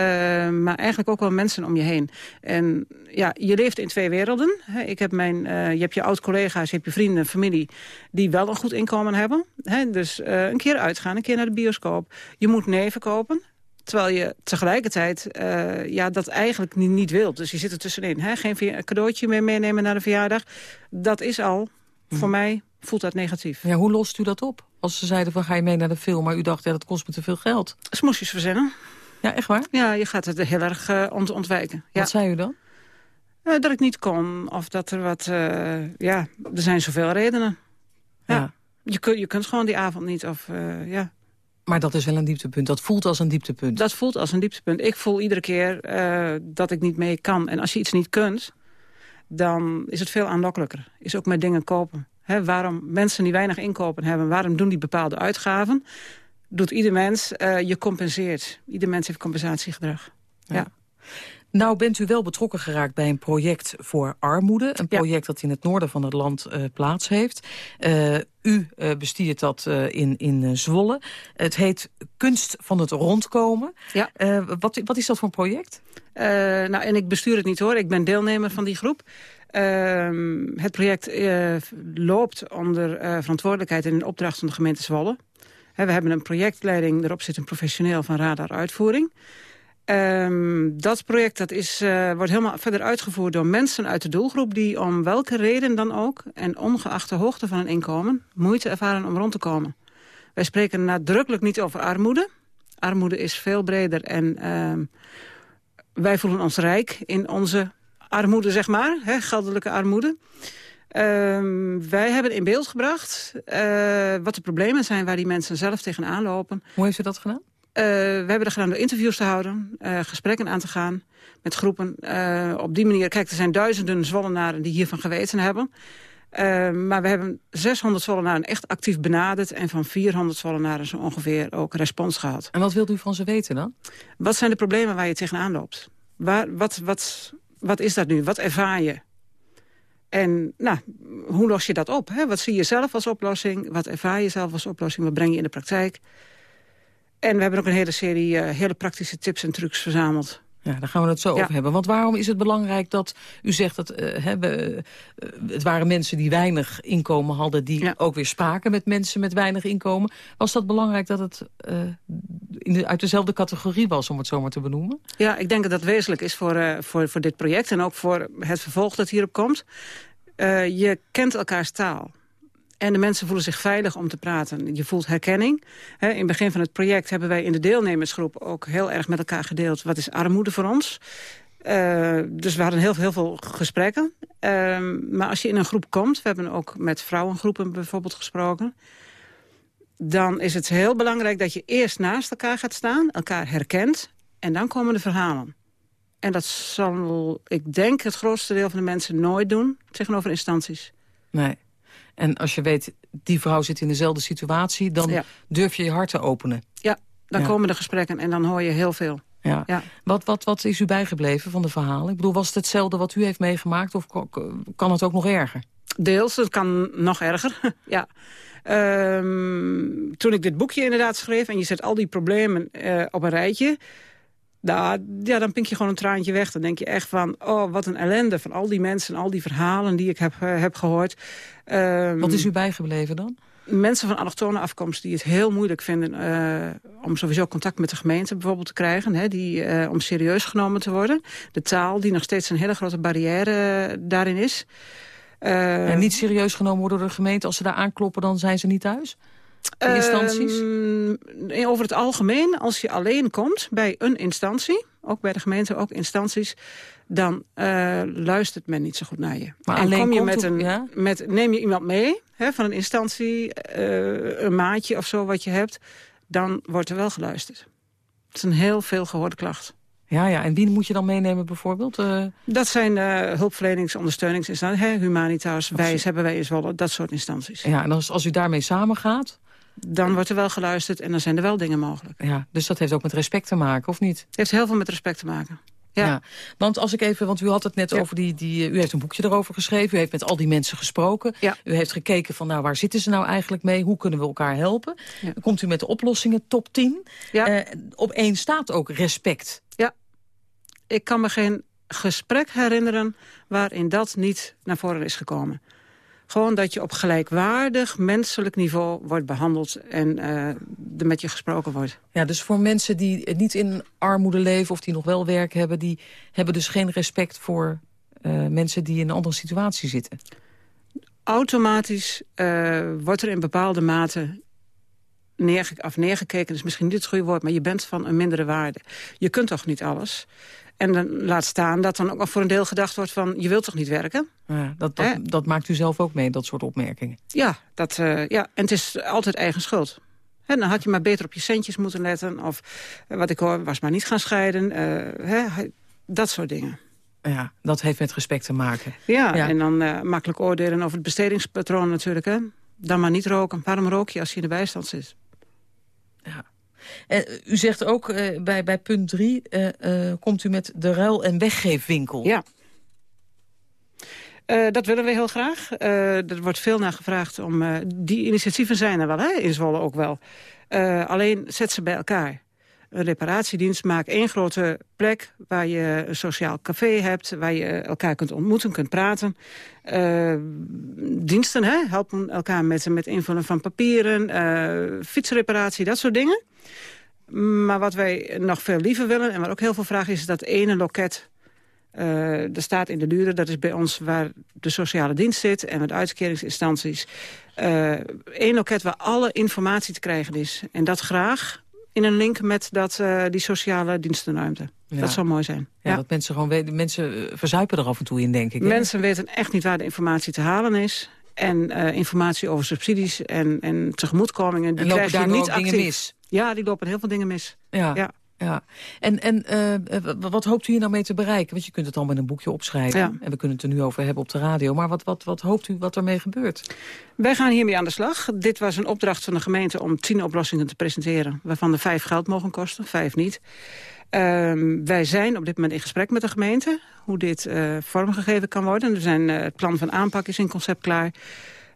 Speaker 14: maar eigenlijk ook wel mensen om je heen. En ja, je leeft in twee werelden. Hè. Ik heb mijn, eh, je hebt je oud-collega's, je hebt je vrienden, familie... die wel een goed inkomen hebben. Hè. Dus een keer uitgaan, een keer naar de bioscoop. Je moet neven kopen. Terwijl je tegelijkertijd ja, dat eigenlijk niet, niet wilt. Dus je zit er tussenin. Hè? Geen cadeautje meer meenemen naar de verjaardag. Dat is al, voor mij, voelt dat negatief.
Speaker 11: Ja, hoe lost u dat op? Als ze zeiden van ga je mee naar de film, maar u dacht ja, dat kost me te veel geld.
Speaker 14: Smoesjes verzinnen.
Speaker 11: Ja, echt waar?
Speaker 14: Ja, je gaat het er heel erg eh, ont ontwijken. Ja.
Speaker 11: Wat zei u dan?
Speaker 14: Eh, dat ik niet kon, of dat er wat... eh, ja, er zijn zoveel redenen. Ja.
Speaker 11: Ja.
Speaker 14: Je, kun, je kunt gewoon die avond niet, of ja...
Speaker 11: Maar dat is wel een dieptepunt. Dat voelt als een dieptepunt.
Speaker 14: Dat voelt als een dieptepunt. Ik voel iedere keer dat ik niet mee kan. En als je iets niet kunt, dan is het veel aanlokkelijker. Is ook met dingen kopen. Waarom mensen die weinig inkopen hebben, waarom doen die bepaalde uitgaven? Doet ieder mens, eh, je compenseert. Ieder mens heeft compensatiegedrag. Ja.
Speaker 11: Nou bent u wel betrokken geraakt bij een project voor armoede. Een project dat in het noorden van het land eh, plaats heeft. Eh, u eh, bestiert dat in, in Zwolle. Het heet Kunst van het Rondkomen.
Speaker 14: Ja.
Speaker 11: Wat, wat is dat voor een project?
Speaker 14: Nou, en ik bestuur het niet hoor. Ik ben deelnemer van die groep. Ehm, het project eh, loopt onder eh, verantwoordelijkheid en opdracht van de gemeente Zwolle. We hebben een projectleiding, erop zit een professioneel van radar uitvoering. Ehm, dat project dat is, eh, wordt helemaal verder uitgevoerd door mensen uit de doelgroep... die om welke reden dan ook, en ongeacht de hoogte van hun inkomen... moeite ervaren om rond te komen. Wij spreken nadrukkelijk niet over armoede. Armoede is veel breder en ehm, wij voelen ons rijk in onze armoede, zeg maar. Hè, geldelijke armoede. Ehm, wij hebben in beeld gebracht eh, wat de problemen zijn... waar die mensen zelf tegenaan lopen.
Speaker 11: Hoe heeft u dat gedaan?
Speaker 14: Eh, we hebben dat gedaan door interviews te houden, eh, gesprekken aan te gaan met groepen. Op die manier, kijk, er zijn duizenden Zwollenaren die hiervan geweten hebben. Eh, maar we hebben 600 Zwollenaren echt actief benaderd... en van 400 Zwollenaren zo ongeveer ook respons gehad.
Speaker 11: En wat wilt u van ze weten dan?
Speaker 14: Wat zijn de problemen waar je tegenaan loopt? Waar, wat, wat, wat is dat nu? Wat ervaar je? En nou, hoe los je dat op? Hè? Wat zie je zelf als oplossing? Wat ervaar je zelf als oplossing? Wat breng je in de praktijk? En we hebben ook een hele serie eh, hele praktische tips en trucs verzameld.
Speaker 11: Ja, daar gaan we het zo
Speaker 14: Ja.
Speaker 11: over hebben. Want waarom is het belangrijk dat u zegt dat eh, hè, we, eh, het waren mensen die weinig inkomen hadden, die ook weer spraken met mensen met weinig inkomen. Was dat belangrijk dat het eh, in de, uit dezelfde categorie was, om het zo maar te benoemen?
Speaker 14: Ja, ik denk dat dat wezenlijk is voor, voor, voor dit project... en ook voor het vervolg dat hierop komt. Je kent elkaars taal. En de mensen voelen zich veilig om te praten. Je voelt herkenning. In het begin van het project hebben wij in de deelnemersgroep... ook heel erg met elkaar gedeeld. Wat is armoede voor ons? Eh, dus we hadden heel, heel veel gesprekken. Ehm, maar als je in een groep komt... we hebben ook met vrouwengroepen bijvoorbeeld gesproken... dan is het heel belangrijk dat je eerst naast elkaar gaat staan... elkaar herkent en dan komen de verhalen. En dat zal, ik denk, het grootste deel van de mensen nooit doen tegenover instanties.
Speaker 11: Nee. En als je weet, die vrouw zit in dezelfde situatie... dan
Speaker 14: Ja.
Speaker 11: durf je je hart te openen.
Speaker 14: Ja, dan
Speaker 11: Ja.
Speaker 14: komen de gesprekken en dan hoor je heel veel.
Speaker 11: Ja.
Speaker 14: Ja.
Speaker 11: Wat, wat, wat is u bijgebleven van de verhalen? Ik bedoel, was het hetzelfde wat u heeft meegemaakt... of kan het ook nog erger?
Speaker 14: Deels, het kan nog erger. <laughs> ja. Ehm, toen ik dit boekje inderdaad schreef... en je zet al die problemen eh, op een rijtje... Nou, ja, dan pink je gewoon een traantje weg. Dan denk je echt van, oh, wat een ellende van al die mensen... al die verhalen die ik heb, eh, heb gehoord. Ehm,
Speaker 11: Wat is u bijgebleven dan?
Speaker 14: mensen van allochtone afkomst die het heel moeilijk vinden... eh, om sowieso contact met de gemeente bijvoorbeeld te krijgen... Hè, die, eh, om serieus genomen te worden. De taal, die nog steeds een hele grote barrière daarin is.
Speaker 11: En niet serieus genomen worden door de gemeente... als ze daar aankloppen, dan zijn ze niet thuis? De instanties?
Speaker 14: Ehm, over het algemeen, als je alleen komt bij een instantie... ook bij de gemeente, ook instanties... dan eh, luistert men niet zo goed naar je.
Speaker 11: Maar
Speaker 14: en
Speaker 11: alleen
Speaker 14: kom je
Speaker 11: komt
Speaker 14: met een,
Speaker 11: ja?
Speaker 14: met, neem je iemand mee hè, van een instantie... eh, een maatje of zo wat je hebt... dan wordt er wel geluisterd. Het is een heel veel gehoorde klacht.
Speaker 11: Ja, ja. En wie moet je dan meenemen bijvoorbeeld? Eh,
Speaker 14: Dat zijn eh hulpverlenings- ondersteuningsinstanties. Hè, Humanitas, Wijs hebben wij in Zwolle, dat soort instanties.
Speaker 11: ja, en als, als u daarmee samengaat...
Speaker 14: Dan wordt er wel geluisterd en dan zijn er wel dingen mogelijk.
Speaker 11: Ja, dus dat heeft ook met respect te maken, of niet?
Speaker 14: Het heeft heel veel met respect te maken. Ja.
Speaker 11: Want als ik even, want u had het net
Speaker 14: Ja.
Speaker 11: over die, die. U heeft een boekje erover geschreven. U heeft met al die mensen gesproken.
Speaker 14: Ja.
Speaker 11: U heeft gekeken van, nou, waar zitten ze nou eigenlijk mee? Hoe kunnen we elkaar helpen? Komt u met de oplossingen, top 10.
Speaker 14: Ja.
Speaker 11: Eh, op één staat ook respect.
Speaker 14: Ja, ik kan me geen gesprek herinneren waarin dat niet naar voren is gekomen. Gewoon dat je op gelijkwaardig menselijk niveau wordt behandeld en eh, er met je gesproken wordt.
Speaker 11: Ja, dus voor mensen die niet in armoede leven of die nog wel werk hebben... die hebben dus geen respect voor eh, mensen die in een andere situatie zitten.
Speaker 14: Automatisch eh, wordt er in bepaalde mate neerge of neergekeken, is misschien niet het goede woord... maar je bent van een mindere waarde. Je kunt toch niet alles? En dan laat staan dat dan ook nog voor een deel gedacht wordt van... je wilt toch niet werken?
Speaker 11: Ja, dat, dat, maakt u zelf ook mee, dat soort opmerkingen.
Speaker 14: Ja, dat, eh, ja, en het is altijd eigen schuld. Hè, dan had je maar beter op je centjes moeten letten. Of eh, wat ik hoor, was maar niet gaan scheiden. eh, dat soort dingen.
Speaker 11: Ja, dat heeft met respect te maken.
Speaker 14: Ja,
Speaker 11: Ja.
Speaker 14: en dan makkelijk oordelen over het bestedingspatroon natuurlijk. Hè. Dan maar niet roken. Waarom rook je als je in de bijstand zit?
Speaker 11: Eh, u zegt ook eh, bij, bij punt 3, komt u met de ruil- en weggeefwinkel.
Speaker 14: Ja. Eh, dat willen we heel graag. Eh, er wordt veel naar gevraagd om... eh, die initiatieven zijn er wel, hè, in Zwolle ook wel. Eh, alleen zet ze bij elkaar. Een reparatiedienst maakt één grote plek... waar je een sociaal café hebt... waar je elkaar kunt ontmoeten, kunt praten. Eh, diensten hè, helpen elkaar met, met invullen van papieren... eh, fietsreparatie, dat soort dingen. Maar wat wij nog veel liever willen... en waar ook heel veel vraag is, is dat ene loket... eh er staat in de Luren, dat is bij ons waar de sociale dienst zit... en met uitkeringsinstanties. Eén loket waar alle informatie te krijgen is. En dat graag in een link met dat, eh, die sociale dienstenruimte.
Speaker 11: Ja.
Speaker 14: Dat zou mooi zijn.
Speaker 11: Ja, dat mensen gewoon weten. Mensen eh, verzuipen er af en toe in, denk ik. hè?
Speaker 14: Mensen weten echt niet waar de informatie te halen is. En eh, informatie over subsidies en, en tegemoetkomingen... die
Speaker 11: En lopen
Speaker 14: krijg je
Speaker 11: daardoor
Speaker 14: niet actief.
Speaker 11: mis?
Speaker 14: Ja, die lopen heel veel dingen mis.
Speaker 11: Ja.
Speaker 14: Ja.
Speaker 11: Ja. En, en eh, w- wat hoopt u hier nou mee te bereiken? Want je kunt het al met een boekje opschrijven.
Speaker 14: Ja.
Speaker 11: En we kunnen het er nu over hebben op de radio. Maar wat, wat, wat hoopt u wat ermee gebeurt?
Speaker 14: Wij gaan hiermee aan de slag. Dit was een opdracht van de gemeente om tien oplossingen te presenteren... waarvan er vijf geld mogen kosten, vijf niet. Ehm, wij zijn op dit moment in gesprek met de gemeente... hoe dit eh, vormgegeven kan worden. Er zijn, eh, het plan van aanpak is in concept klaar.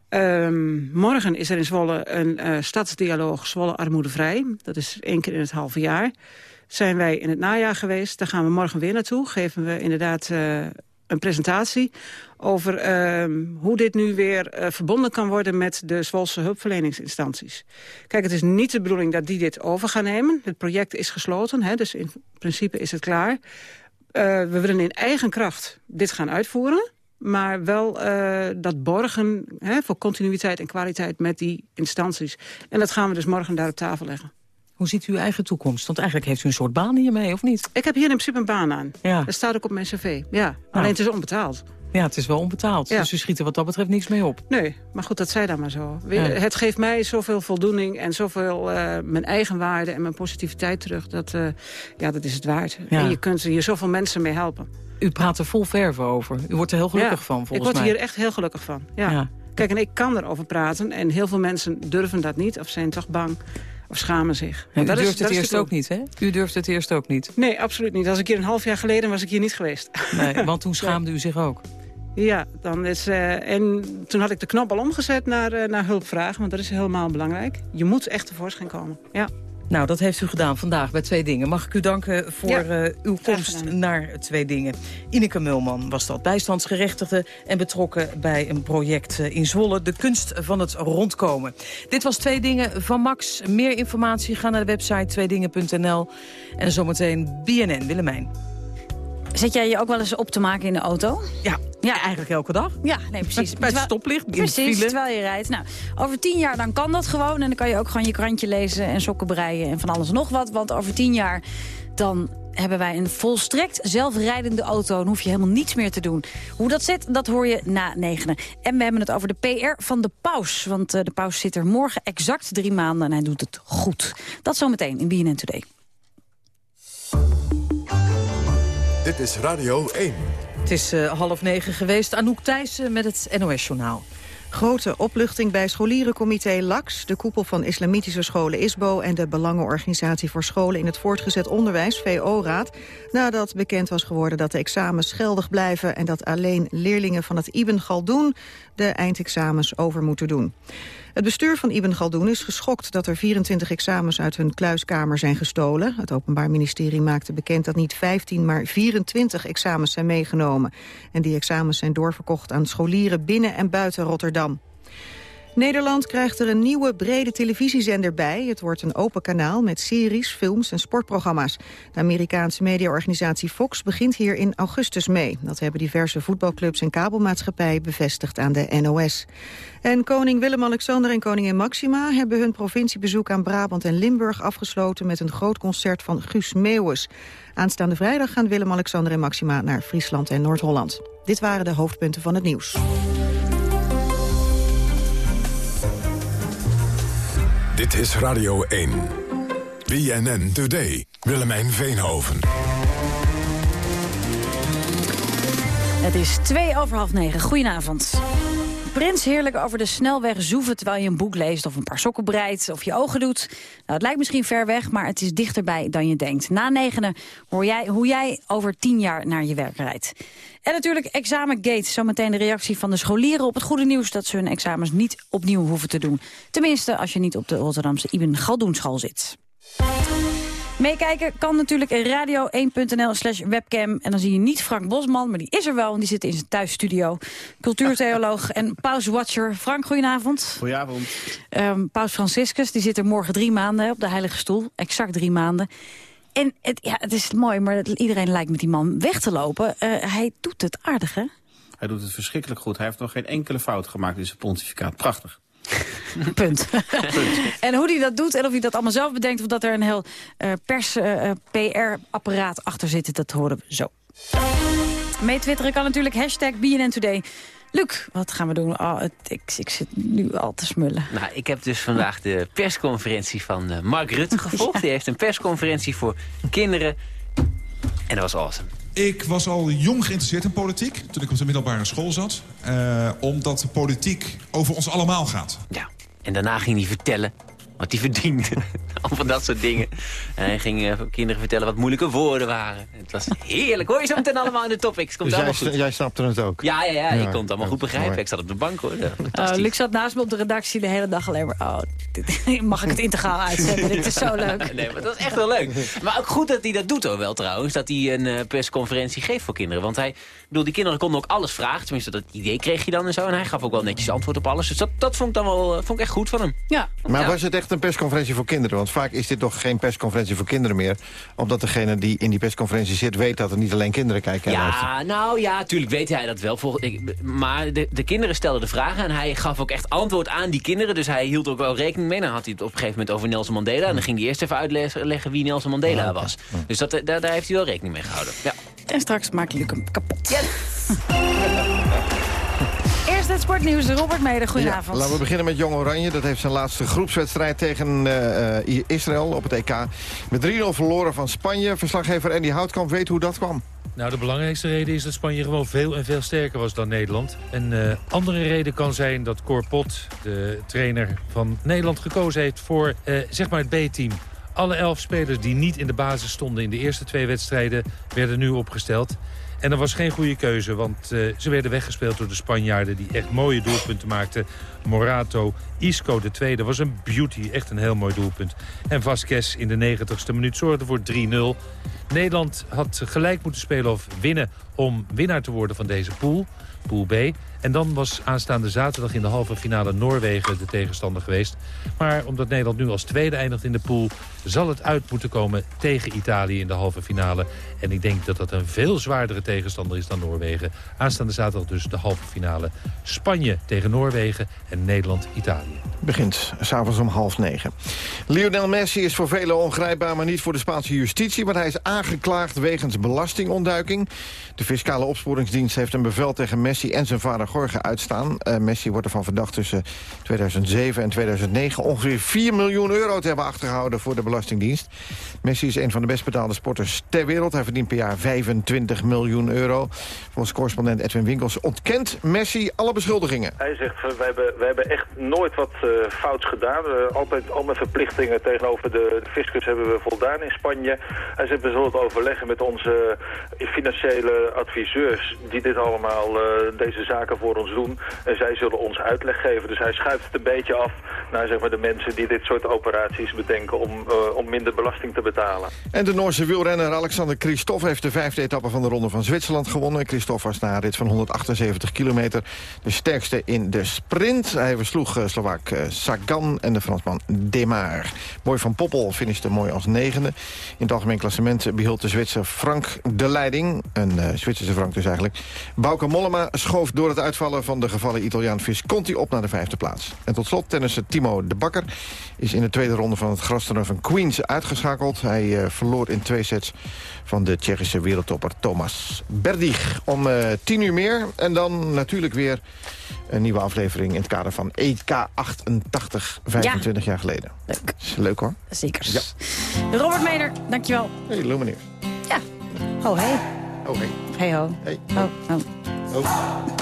Speaker 14: Ehm, morgen is er in Zwolle een eh, stadsdialoog Zwolle armoedevrij. Dat is één keer in het halve jaar. Zijn wij in het najaar geweest. Daar gaan we morgen weer naartoe. Geven we inderdaad eh, een presentatie over ehm, hoe dit nu weer eh, verbonden kan worden met de Zwolse hulpverleningsinstanties. Kijk, het is niet de bedoeling dat die dit over gaan nemen. Het project is gesloten, hè, dus in principe is het klaar. Eh, we willen in eigen kracht dit gaan uitvoeren. Maar wel dat borgen hè, voor continuïteit en kwaliteit met die instanties. En dat gaan we dus morgen daar op tafel leggen.
Speaker 11: Hoe ziet u uw eigen toekomst? Want eigenlijk heeft u een soort baan hiermee, of niet?
Speaker 14: Ik heb hier in principe een baan aan.
Speaker 11: Ja.
Speaker 14: Dat staat ook op mijn cv. Ja, alleen het is onbetaald.
Speaker 11: Ja, het is wel onbetaald.
Speaker 14: Ja.
Speaker 11: Dus u schiet er wat dat betreft niks mee op.
Speaker 14: Nee, maar goed, dat zij dan maar zo.
Speaker 11: Ja.
Speaker 14: Het geeft mij zoveel voldoening en zoveel eh, mijn eigen waarde en mijn positiviteit terug. Dat, eh, ja, dat is het waard.
Speaker 11: Ja.
Speaker 14: En je kunt hier zoveel mensen mee helpen.
Speaker 11: U praat er vol verve over. U wordt er heel gelukkig van, volgens
Speaker 14: Ik word
Speaker 11: mij.
Speaker 14: hier echt heel gelukkig van. Ja.
Speaker 11: Ja.
Speaker 14: Kijk, en ik kan erover praten en heel veel mensen durven dat niet... of zijn toch bang of schamen zich.
Speaker 11: En u
Speaker 14: dat
Speaker 11: durft het eerst ook niet, hè? U durft het eerst ook niet.
Speaker 14: Nee, absoluut niet. Als ik hier een half jaar geleden was ik hier niet geweest.
Speaker 11: Nee, <laughs> want toen schaamde u zich ook.
Speaker 14: Ja, dan is, eh, en toen had ik de knop al omgezet naar, eh, naar hulpvragen. Want dat is helemaal belangrijk. Je moet echt tevoorschijn komen. Ja.
Speaker 11: Nou, dat heeft u gedaan vandaag bij Twee Dingen. Mag ik u danken voor
Speaker 14: Ja,
Speaker 11: eh, uw komst naar Twee Dingen. Ineke Mulman was dat, bijstandsgerechtigde... en betrokken bij een project eh, in Zwolle. De kunst van het rondkomen. Dit was Twee Dingen van Max. Meer informatie, ga naar de website tweedingen.nl. En zometeen BNN, Willemijn.
Speaker 15: Zet jij je ook wel eens op te maken in de auto?
Speaker 11: Ja,
Speaker 15: ja.
Speaker 11: eigenlijk elke dag.
Speaker 15: Ja, nee, precies.
Speaker 11: Bij het stoplicht,
Speaker 15: Precies, terwijl je rijdt. Nou, over tien jaar dan kan dat gewoon. En dan kan je ook gewoon je krantje lezen en sokken breien en van alles en nog wat. Want over tien jaar dan hebben wij een volstrekt zelfrijdende auto. Dan hoef je helemaal niets meer te doen. Hoe dat zit, dat hoor je na negenen. En we hebben het over de PR van de paus. Want eh, de paus zit er morgen exact drie maanden en hij doet het goed. Dat zometeen in BNN Today.
Speaker 5: Dit is Radio 1.
Speaker 11: Het is eh, half negen geweest. Anouk Thijssen met het NOS-journaal.
Speaker 1: Grote opluchting bij scholierencomité LAX, de koepel van islamitische scholen ISBO... en de Belangenorganisatie voor Scholen in het Voortgezet Onderwijs, VO-raad... nadat bekend was geworden dat de examens geldig blijven... en dat alleen leerlingen van het Ibn Galdoen de eindexamens over moeten doen. Het bestuur van Ibn Galdoen is geschokt dat er 24 examens uit hun kluiskamer zijn gestolen. Het Openbaar Ministerie maakte bekend dat niet 15, maar 24 examens zijn meegenomen. En die examens zijn doorverkocht aan scholieren binnen en buiten Rotterdam. Nederland krijgt er een nieuwe brede televisiezender bij. Het wordt een open kanaal met series, films en sportprogramma's. De Amerikaanse mediaorganisatie Fox begint hier in augustus mee. Dat hebben diverse voetbalclubs en kabelmaatschappijen bevestigd aan de NOS. En koning Willem-Alexander en koningin Maxima hebben hun provinciebezoek aan Brabant en Limburg afgesloten met een groot concert van Guus Meeuwis. Aanstaande vrijdag gaan Willem-Alexander en Maxima naar Friesland en Noord-Holland. Dit waren de hoofdpunten van het nieuws.
Speaker 5: Dit is Radio 1. BNN Today. Willemijn Veenhoven.
Speaker 15: Het is twee over half negen. Goedenavond. Prins heerlijk over de snelweg zoeven terwijl je een boek leest... of een paar sokken breidt of je ogen doet. Nou, het lijkt misschien ver weg, maar het is dichterbij dan je denkt. Na negenen hoor jij hoe jij over tien jaar naar je werk rijdt. En natuurlijk examengate. Zometeen de reactie van de scholieren op het goede nieuws... dat ze hun examens niet opnieuw hoeven te doen. Tenminste, als je niet op de Rotterdamse Ibn Galdoenschool zit. Meekijken kan natuurlijk in radio1.nl slash webcam. En dan zie je niet Frank Bosman, maar die is er wel. Want die zit in zijn thuisstudio. Cultuurtheoloog <laughs> en pauswatcher. Frank, goedenavond.
Speaker 16: Goedenavond.
Speaker 15: Um, Paus Franciscus, die zit er morgen drie maanden op de Heilige Stoel. Exact drie maanden. En het, ja, het is mooi, maar het- iedereen lijkt met die man weg te lopen. Uh, hij doet het aardig, hè?
Speaker 16: Hij doet het verschrikkelijk goed. Hij heeft nog geen enkele fout gemaakt in zijn pontificaat. Prachtig. <laughs>
Speaker 15: Punt. <laughs> en hoe hij dat doet en of hij dat allemaal zelf bedenkt... of dat er een heel uh, pers-PR-apparaat achter zit, dat horen we zo. Mee twitteren kan natuurlijk hashtag BNN Today. Luc, wat gaan we doen? Oh, het, ik, ik zit nu al te smullen.
Speaker 17: Nou, ik heb dus vandaag de persconferentie van uh, Mark Rutte gevolgd. <laughs> ja. Die heeft een persconferentie voor kinderen. En dat was awesome.
Speaker 18: Ik was al jong geïnteresseerd in politiek, toen ik op de middelbare school zat. Uh, omdat politiek over ons allemaal gaat.
Speaker 17: Ja, en daarna ging hij vertellen wat hij verdiende. <laughs> Al van dat soort dingen. En hij ging uh, kinderen vertellen wat moeilijke woorden waren. Het was heerlijk. Hoor je zo meteen allemaal in de topics. Komt
Speaker 6: dus
Speaker 17: allemaal
Speaker 6: jij,
Speaker 17: goed.
Speaker 6: jij snapte het ook?
Speaker 17: Ja, ja, ja, ja. ik kon het allemaal goed begrijpen. Mooi. Ik zat op de bank hoor.
Speaker 15: Uh, Luc zat naast me op de redactie de hele dag alleen maar... Oh, dit, mag ik het integraal uitzetten? dit is zo leuk.
Speaker 17: nee, maar dat is echt wel leuk. Maar ook goed dat hij dat doet hoor wel trouwens. Dat hij een uh, persconferentie geeft voor kinderen. Want hij, bedoel, die kinderen konden ook alles vragen. Tenminste, dat idee kreeg je dan en zo. En hij gaf ook wel netjes antwoord op alles. Dus dat, dat vond ik dan wel vond ik echt goed van hem.
Speaker 15: Ja.
Speaker 6: Maar
Speaker 17: ja.
Speaker 6: was het echt een persconferentie voor kinderen? Want vaak is dit toch geen persconferentie voor kinderen meer. Omdat degene die in die persconferentie zit weet dat er niet alleen kinderen kijken.
Speaker 17: Ja,
Speaker 6: luisteren.
Speaker 17: nou ja, natuurlijk weet hij dat wel. Volg, ik, maar de, de kinderen stelden de vragen en hij gaf ook echt antwoord aan die kinderen. Dus hij hield ook wel rekening mee. Dan had hij het op een gegeven moment over Nelson Mandela. En dan ging hij eerst even uitleggen wie Nelson Mandela was. Dus dat, daar, daar heeft hij wel rekening mee gehouden. Ja.
Speaker 15: En straks maakt Luc hem kapot. <laughs> Eerst het sportnieuws, Robert Meder, goedenavond.
Speaker 6: Ja, laten we beginnen met Jong Oranje. Dat heeft zijn laatste groepswedstrijd tegen uh, Israël op het EK. Met 3-0 verloren van Spanje. Verslaggever Andy Houtkamp weet hoe dat kwam.
Speaker 19: Nou, de belangrijkste reden is dat Spanje gewoon veel en veel sterker was dan Nederland. Een uh, andere reden kan zijn dat Cor Pot, de trainer van Nederland, gekozen heeft voor uh, zeg maar het B-team. Alle elf spelers die niet in de basis stonden in de eerste twee wedstrijden werden nu opgesteld. En dat was geen goede keuze, want uh, ze werden weggespeeld door de Spanjaarden... die echt mooie doelpunten maakten. Morato, Isco de tweede was een beauty, echt een heel mooi doelpunt. En Vasquez in de 90ste minuut zorgde voor 3-0. Nederland had gelijk moeten spelen of winnen om winnaar te worden van deze pool, pool B. En dan was aanstaande zaterdag in de halve finale Noorwegen de tegenstander geweest. Maar omdat Nederland nu als tweede eindigt in de pool... zal het uit moeten komen tegen Italië in de halve finale. En ik denk dat dat een veel zwaardere tegenstander is dan Noorwegen. Aanstaande zaterdag dus de halve finale. Spanje tegen Noorwegen en Nederland-Italië.
Speaker 6: Begint s'avonds om half negen. Lionel Messi is voor velen ongrijpbaar, maar niet voor de Spaanse justitie. Maar hij is aangeklaagd wegens belastingontduiking. De fiscale opsporingsdienst heeft een bevel tegen Messi en zijn vader Uitstaan. Uh, Messi wordt ervan verdacht tussen 2007 en 2009... ongeveer 4 miljoen euro te hebben achtergehouden voor de Belastingdienst. Messi is een van de best betaalde sporters ter wereld. Hij verdient per jaar 25 miljoen euro. Volgens correspondent Edwin Winkels ontkent Messi alle beschuldigingen.
Speaker 20: Hij zegt, uh, wij hebben, wij hebben echt nooit wat uh, fouts gedaan. altijd al mijn verplichtingen tegenover de, de fiscus hebben we voldaan in Spanje. Hij zegt, we zullen het overleggen met onze financiële adviseurs... die dit allemaal, deze zaken voor ons doen. En zij zullen ons uitleg geven. Dus hij schuift het een beetje af naar zeg maar, de mensen die dit soort operaties bedenken om, uh, om minder belasting te betalen.
Speaker 6: En de Noorse wielrenner Alexander Christophe heeft de vijfde etappe van de Ronde van Zwitserland gewonnen. Christophe was na een rit van 178 kilometer de sterkste in de sprint. Hij versloeg uh, Slovaak uh, Sagan en de Fransman Demar. Boy van Poppel finishte mooi als negende. In het algemeen klassement behield de Zwitser Frank de leiding. Een Zwitserse Frank dus eigenlijk. Bauke Mollema schoof door het uitvallen van de gevallen Italiaan Visconti op naar de vijfde plaats. En tot slot tennisser Timo de Bakker is in de tweede ronde van het grastoernooi van Queens uitgeschakeld. Hij uh, verloor in twee sets van de Tsjechische wereldtopper Thomas Berdig. Om uh, tien uur meer en dan natuurlijk weer een nieuwe aflevering... in het kader van EK 88, 25 ja. jaar geleden.
Speaker 15: Leuk.
Speaker 6: Is leuk hoor.
Speaker 15: Zeker. Ja. Robert Meder, dankjewel.
Speaker 6: Hey, Lumineer.
Speaker 15: Ja. Oh, hey.
Speaker 6: Oh, hey.
Speaker 15: Hey, ho.
Speaker 6: Hey.
Speaker 15: Oh, oh.
Speaker 6: oh.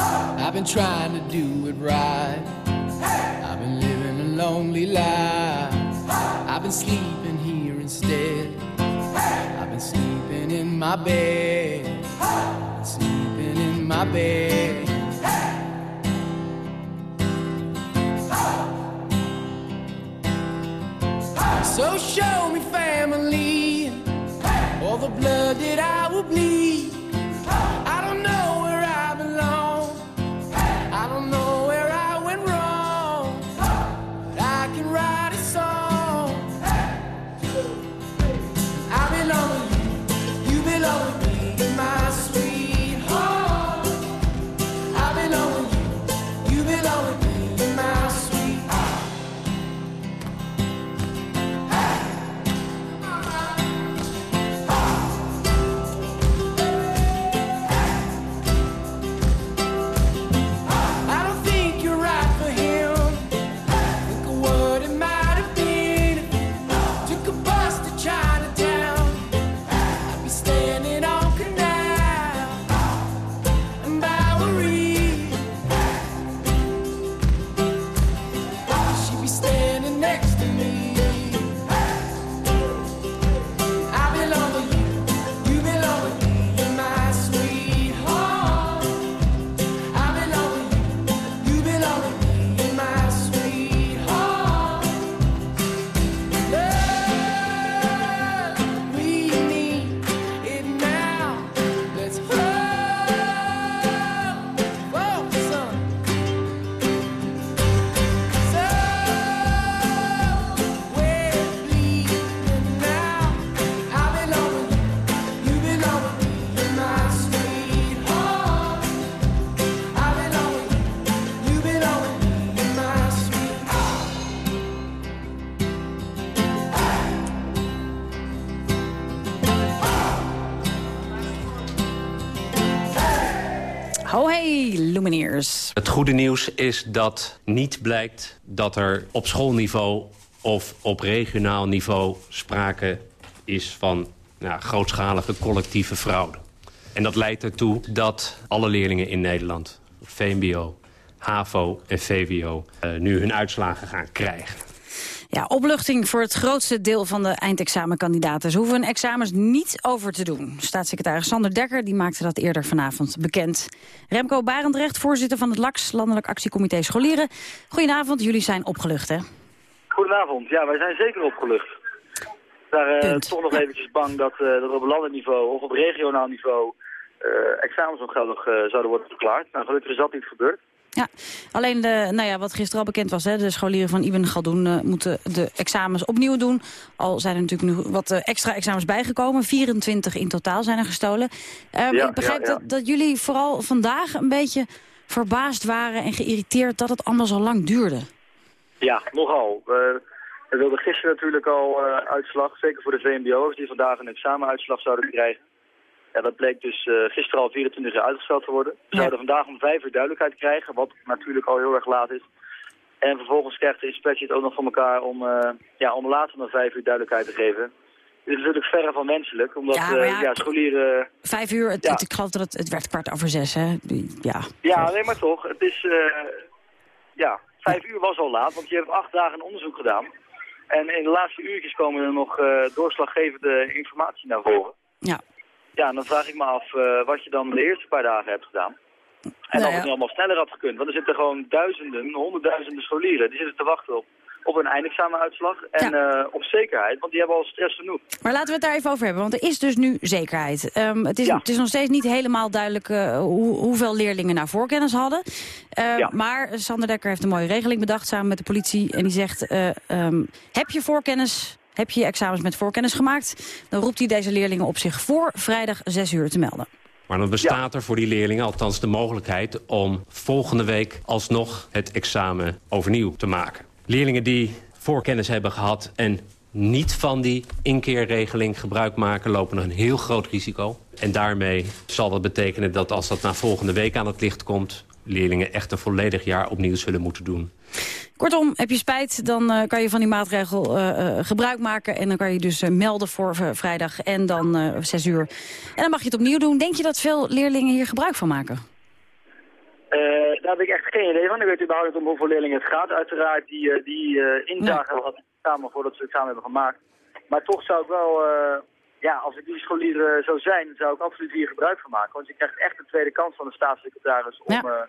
Speaker 21: I've been trying to do it right. I've been living a lonely life. I've been sleeping here instead. I've been sleeping in my bed. Sleeping in my bed.
Speaker 15: Ho hey, Lumineers.
Speaker 22: Het goede nieuws is dat niet blijkt dat er op schoolniveau
Speaker 23: of op regionaal niveau sprake is van grootschalige collectieve fraude. En dat leidt ertoe dat alle leerlingen in Nederland, VMBO, HAVO en VWO, uh, nu hun uitslagen gaan krijgen.
Speaker 15: Ja, opluchting voor het grootste deel van de eindexamenkandidaten. Ze hoeven hun examens niet over te doen. Staatssecretaris Sander Dekker die maakte dat eerder vanavond bekend. Remco Barendrecht, voorzitter van het LAX, Landelijk Actiecomité Scholieren. Goedenavond, jullie zijn opgelucht, hè?
Speaker 22: Goedenavond, ja, wij zijn zeker opgelucht. We waren uh, toch nog eventjes bang dat, uh, dat op landelijk niveau of op regionaal niveau uh, examens ongeldig zouden worden verklaard. Nou, gelukkig is dat niet gebeurd.
Speaker 15: Ja, alleen de, nou ja, wat gisteren al bekend was, hè, de scholieren van Ibn Galdoen uh, moeten de examens opnieuw doen. Al zijn er natuurlijk nu wat uh, extra examens bijgekomen. 24 in totaal zijn er gestolen. Um, ja, ik begrijp ja, ja. Dat, dat jullie vooral vandaag een beetje verbaasd waren en geïrriteerd dat het allemaal zo lang duurde.
Speaker 22: Ja, nogal. We, we wilden gisteren natuurlijk al uh, uitslag, zeker voor de VMBO's die vandaag een examenuitslag zouden krijgen. Ja, dat bleek dus uh, gisteren al 24 uur uitgesteld te worden. We ja. zouden vandaag om 5 uur duidelijkheid krijgen, wat natuurlijk al heel erg laat is. En vervolgens krijgt de inspectie het ook nog van elkaar om, uh, ja, om later dan 5 uur duidelijkheid te geven. Dit is natuurlijk verre van menselijk, omdat ja, ja, uh, ja scholieren...
Speaker 15: Vijf uur, het, het, ik geloof dat het, het werd kwart over zes, hè? Ja,
Speaker 22: ja nee, maar toch. Het is, ja, vijf uur was al laat, want je hebt acht dagen een onderzoek gedaan. En in de laatste uurtjes komen er nog doorslaggevende informatie naar voren.
Speaker 15: Ja.
Speaker 22: Ja, dan vraag ik me af uh, wat je dan de eerste paar dagen hebt gedaan. En nou of het allemaal sneller had gekund. Want er zitten gewoon duizenden, honderdduizenden scholieren. Die zitten te wachten op, op een eindexamenuitslag. En ja. uh, op zekerheid, want die hebben al stress genoeg.
Speaker 15: Maar laten we het daar even over hebben. Want er is dus nu zekerheid. Um, het, is, ja. het is nog steeds niet helemaal duidelijk uh, hoe, hoeveel leerlingen nou voorkennis hadden. Ja. Maar Sander Dekker heeft een mooie regeling bedacht samen met de politie. En die zegt, um, heb je voorkennis heb je je examens met voorkennis gemaakt... dan roept hij deze leerlingen op zich voor vrijdag 6 uur te melden.
Speaker 23: Maar dan bestaat er voor die leerlingen althans de mogelijkheid... om volgende week alsnog het examen overnieuw te maken. Leerlingen die voorkennis hebben gehad en niet van die inkeerregeling gebruik maken... lopen een heel groot risico. En daarmee zal dat betekenen dat als dat na volgende week aan het licht komt... leerlingen echt een volledig jaar opnieuw zullen moeten doen.
Speaker 15: Kortom, heb je spijt, dan uh, kan je van die maatregel uh, uh, gebruik maken. En dan kan je dus melden voor vrijdag en dan 6 uur. En dan mag je het opnieuw doen. Denk je dat veel leerlingen hier gebruik van maken?
Speaker 22: daar heb ik echt geen idee van. Ik weet überhaupt niet om hoeveel leerlingen het gaat. Uiteraard, die, die inzagen ja. wat samen voordat ze het examen hebben gemaakt. Maar toch zou ik wel, ja, als ik die scholieren zou zijn, zou ik absoluut hier gebruik van maken. Want je krijgt echt een tweede kans van de staatssecretaris om, ja.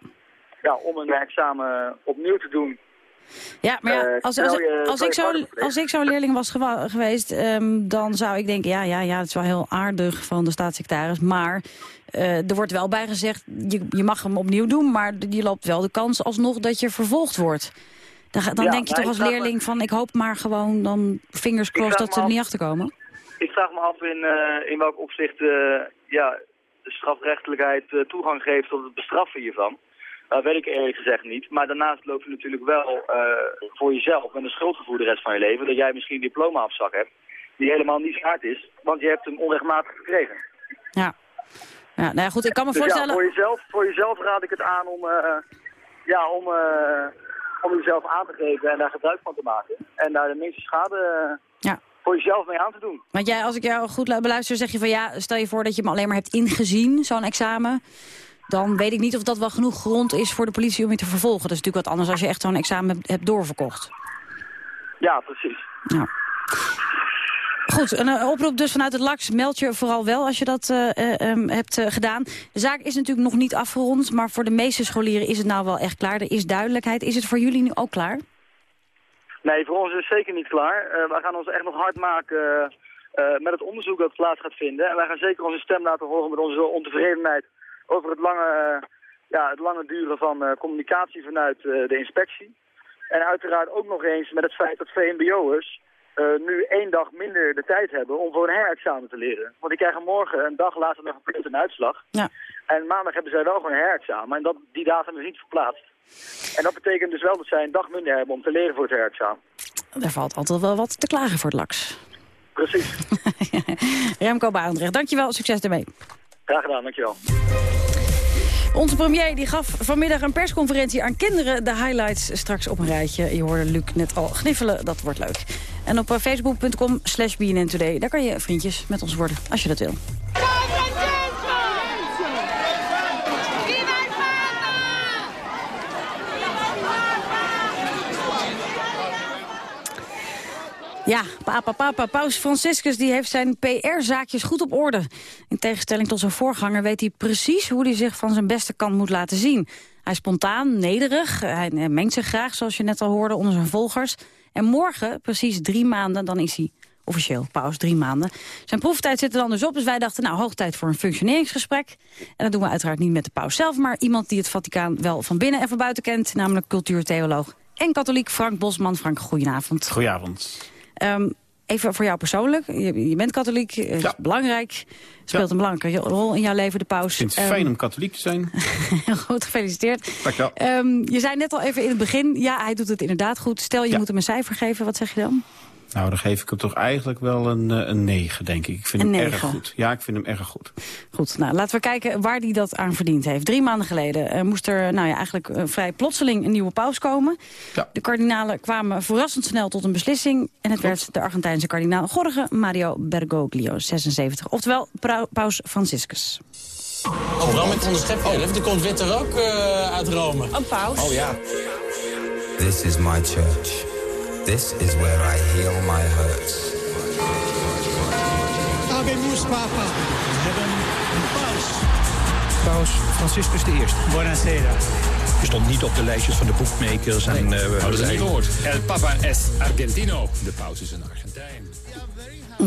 Speaker 22: ja om een examen opnieuw te doen.
Speaker 15: Ja, maar ja, als, als, als, ik, zo, als ik zo'n leerling was geweest, um, dan zou ik denken... ja, ja, ja, het is wel heel aardig van de staatssecretaris, maar... Uh, er wordt wel bij gezegd, je, je mag hem opnieuw doen... maar je loopt wel de kans alsnog dat je vervolgd wordt. Dan, dan ja, denk je toch als leerling me, van, ik hoop maar gewoon... dan fingers crossed dat ze er niet achter komen?
Speaker 22: Ik vraag me af in, uh, in welk opzicht uh, ja, de strafrechtelijkheid toegang geeft tot het bestraffen hiervan. Dat weet ik eerlijk gezegd niet. Maar daarnaast loop je natuurlijk wel voor jezelf met een schuldgevoel de rest van je leven... dat jij misschien een diploma-afzak hebt die helemaal niet waard is. Want je hebt hem onrechtmatig gekregen.
Speaker 15: Ja. Ja, nou ja, goed, ik kan me
Speaker 22: dus
Speaker 15: voorstellen...
Speaker 22: Ja, voor, jezelf, voor jezelf raad ik het aan om, uh, ja, om, uh, om jezelf aan te geven en daar gebruik van te maken. En daar de minste schade. Voor jezelf mee aan te doen.
Speaker 15: Want jij, als ik jou goed beluister, zeg je van ja, stel je voor dat je hem alleen maar hebt ingezien, zo'n examen dan weet ik niet of dat wel genoeg grond is voor de politie om je te vervolgen. Dat is natuurlijk wat anders als je echt zo'n examen hebt doorverkocht.
Speaker 22: Ja, precies.
Speaker 15: Ja. Goed, een oproep dus vanuit het LAX. Meld je vooral wel als je dat uh, um, hebt uh, gedaan. De zaak is natuurlijk nog niet afgerond, maar voor de meeste scholieren is het nou wel echt klaar. Er is duidelijkheid. Is het voor jullie nu ook klaar?
Speaker 22: Nee, voor ons is het zeker niet klaar. Uh, wij gaan ons echt nog hard maken met het onderzoek dat plaats gaat vinden. En wij gaan zeker onze stem laten horen met onze ontevredenheid over het lange, ja, het lange duren van communicatie vanuit de inspectie. En uiteraard ook nog eens met het feit dat VMBO'ers uh, nu één dag minder de tijd hebben om voor een herexamen te leren. Want die krijgen morgen een dag later nog een een uitslag.
Speaker 15: Ja.
Speaker 22: En maandag hebben zij wel gewoon een herexamen. En dat, die datum is niet verplaatst. En dat betekent dus wel dat zij een dag minder hebben om te leren voor het herexamen.
Speaker 15: Er valt altijd wel wat te klagen voor het LAX.
Speaker 22: Precies. <laughs>
Speaker 15: Remco Barendrecht, dankjewel. Succes ermee.
Speaker 22: Graag gedaan, dankjewel.
Speaker 15: Onze premier die gaf vanmiddag een persconferentie aan kinderen. De highlights straks op een rijtje. Je hoorde Luc net al gniffelen, dat wordt leuk. En op eh, facebook.com slash Today, daar kan je vriendjes met ons worden, als je dat wil. Ja, papa, papa, paus Franciscus die heeft zijn PR-zaakjes goed op orde. In tegenstelling tot zijn voorganger weet hij precies hoe hij zich van zijn beste kant moet laten zien. Hij is spontaan, nederig, hij mengt zich graag, zoals je net al hoorde, onder zijn volgers. En morgen, precies drie maanden, dan is hij officieel paus, drie maanden. Zijn proeftijd zit er dan dus op, dus wij dachten, nou, hoog tijd voor een functioneringsgesprek. En dat doen we uiteraard niet met de paus zelf, maar iemand die het Vaticaan wel van binnen en van buiten kent, namelijk cultuurtheoloog en katholiek Frank Bosman. Frank, goedenavond.
Speaker 16: Goedenavond.
Speaker 15: Um, even voor jou persoonlijk. Je, je bent katholiek, is ja. belangrijk. Speelt ja. een belangrijke rol in jouw leven, de paus.
Speaker 16: Ik vind het um, fijn om katholiek te zijn. <laughs>
Speaker 15: goed, gefeliciteerd.
Speaker 16: Dankjewel.
Speaker 15: Um, je zei net al even in het begin, ja, hij doet het inderdaad goed. Stel, je ja. moet hem een cijfer geven, wat zeg je dan?
Speaker 16: Nou, dan geef ik hem toch eigenlijk wel een, een 9, denk ik. Ik vind
Speaker 15: een
Speaker 16: hem
Speaker 15: 9.
Speaker 16: erg goed. Ja, ik vind hem erg goed.
Speaker 15: Goed, nou, laten we kijken waar hij dat aan verdiend heeft. Drie maanden geleden uh, moest er nou ja, eigenlijk uh, vrij plotseling een nieuwe paus komen.
Speaker 16: Ja.
Speaker 15: De kardinalen kwamen verrassend snel tot een beslissing. En het Klopt. werd de Argentijnse kardinaal Jorge Mario Bergoglio, 76. Oftewel paus Franciscus.
Speaker 24: Overal met onderschept. Oh. Er komt witte rook uh, uit Rome.
Speaker 15: Een paus.
Speaker 24: Oh ja.
Speaker 25: This is my church. This is where I heal my hurts.
Speaker 26: Habemus Papa.
Speaker 27: We hebben een paus. Paus Franciscus I.
Speaker 26: Buonasera.
Speaker 27: Je stond niet op de lijstjes van de boekmakers.
Speaker 24: Nee,
Speaker 27: en, uh,
Speaker 24: we hebben het niet gehoord.
Speaker 26: El Papa es Argentino. De paus is een Argentijn.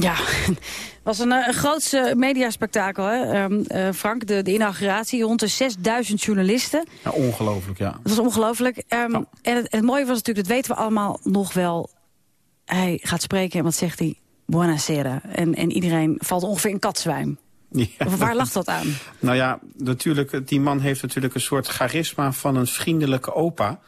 Speaker 15: Ja, <laughs> was een, een grootse mediaspectakel, hè? Um, uh, Frank. De, de inauguratie, rond de 6000 journalisten.
Speaker 16: Ja, ongelooflijk, ja.
Speaker 15: Dat was ongelooflijk. Um, oh. en, het, het mooie was natuurlijk, dat weten we allemaal nog wel. Hij gaat spreken en wat zegt hij? Buonasera. En, en iedereen valt ongeveer in katzwijm.
Speaker 16: Ja.
Speaker 15: Waar lag dat aan? <laughs>
Speaker 16: Nou ja, natuurlijk, die man heeft natuurlijk een soort charisma van een vriendelijke opa.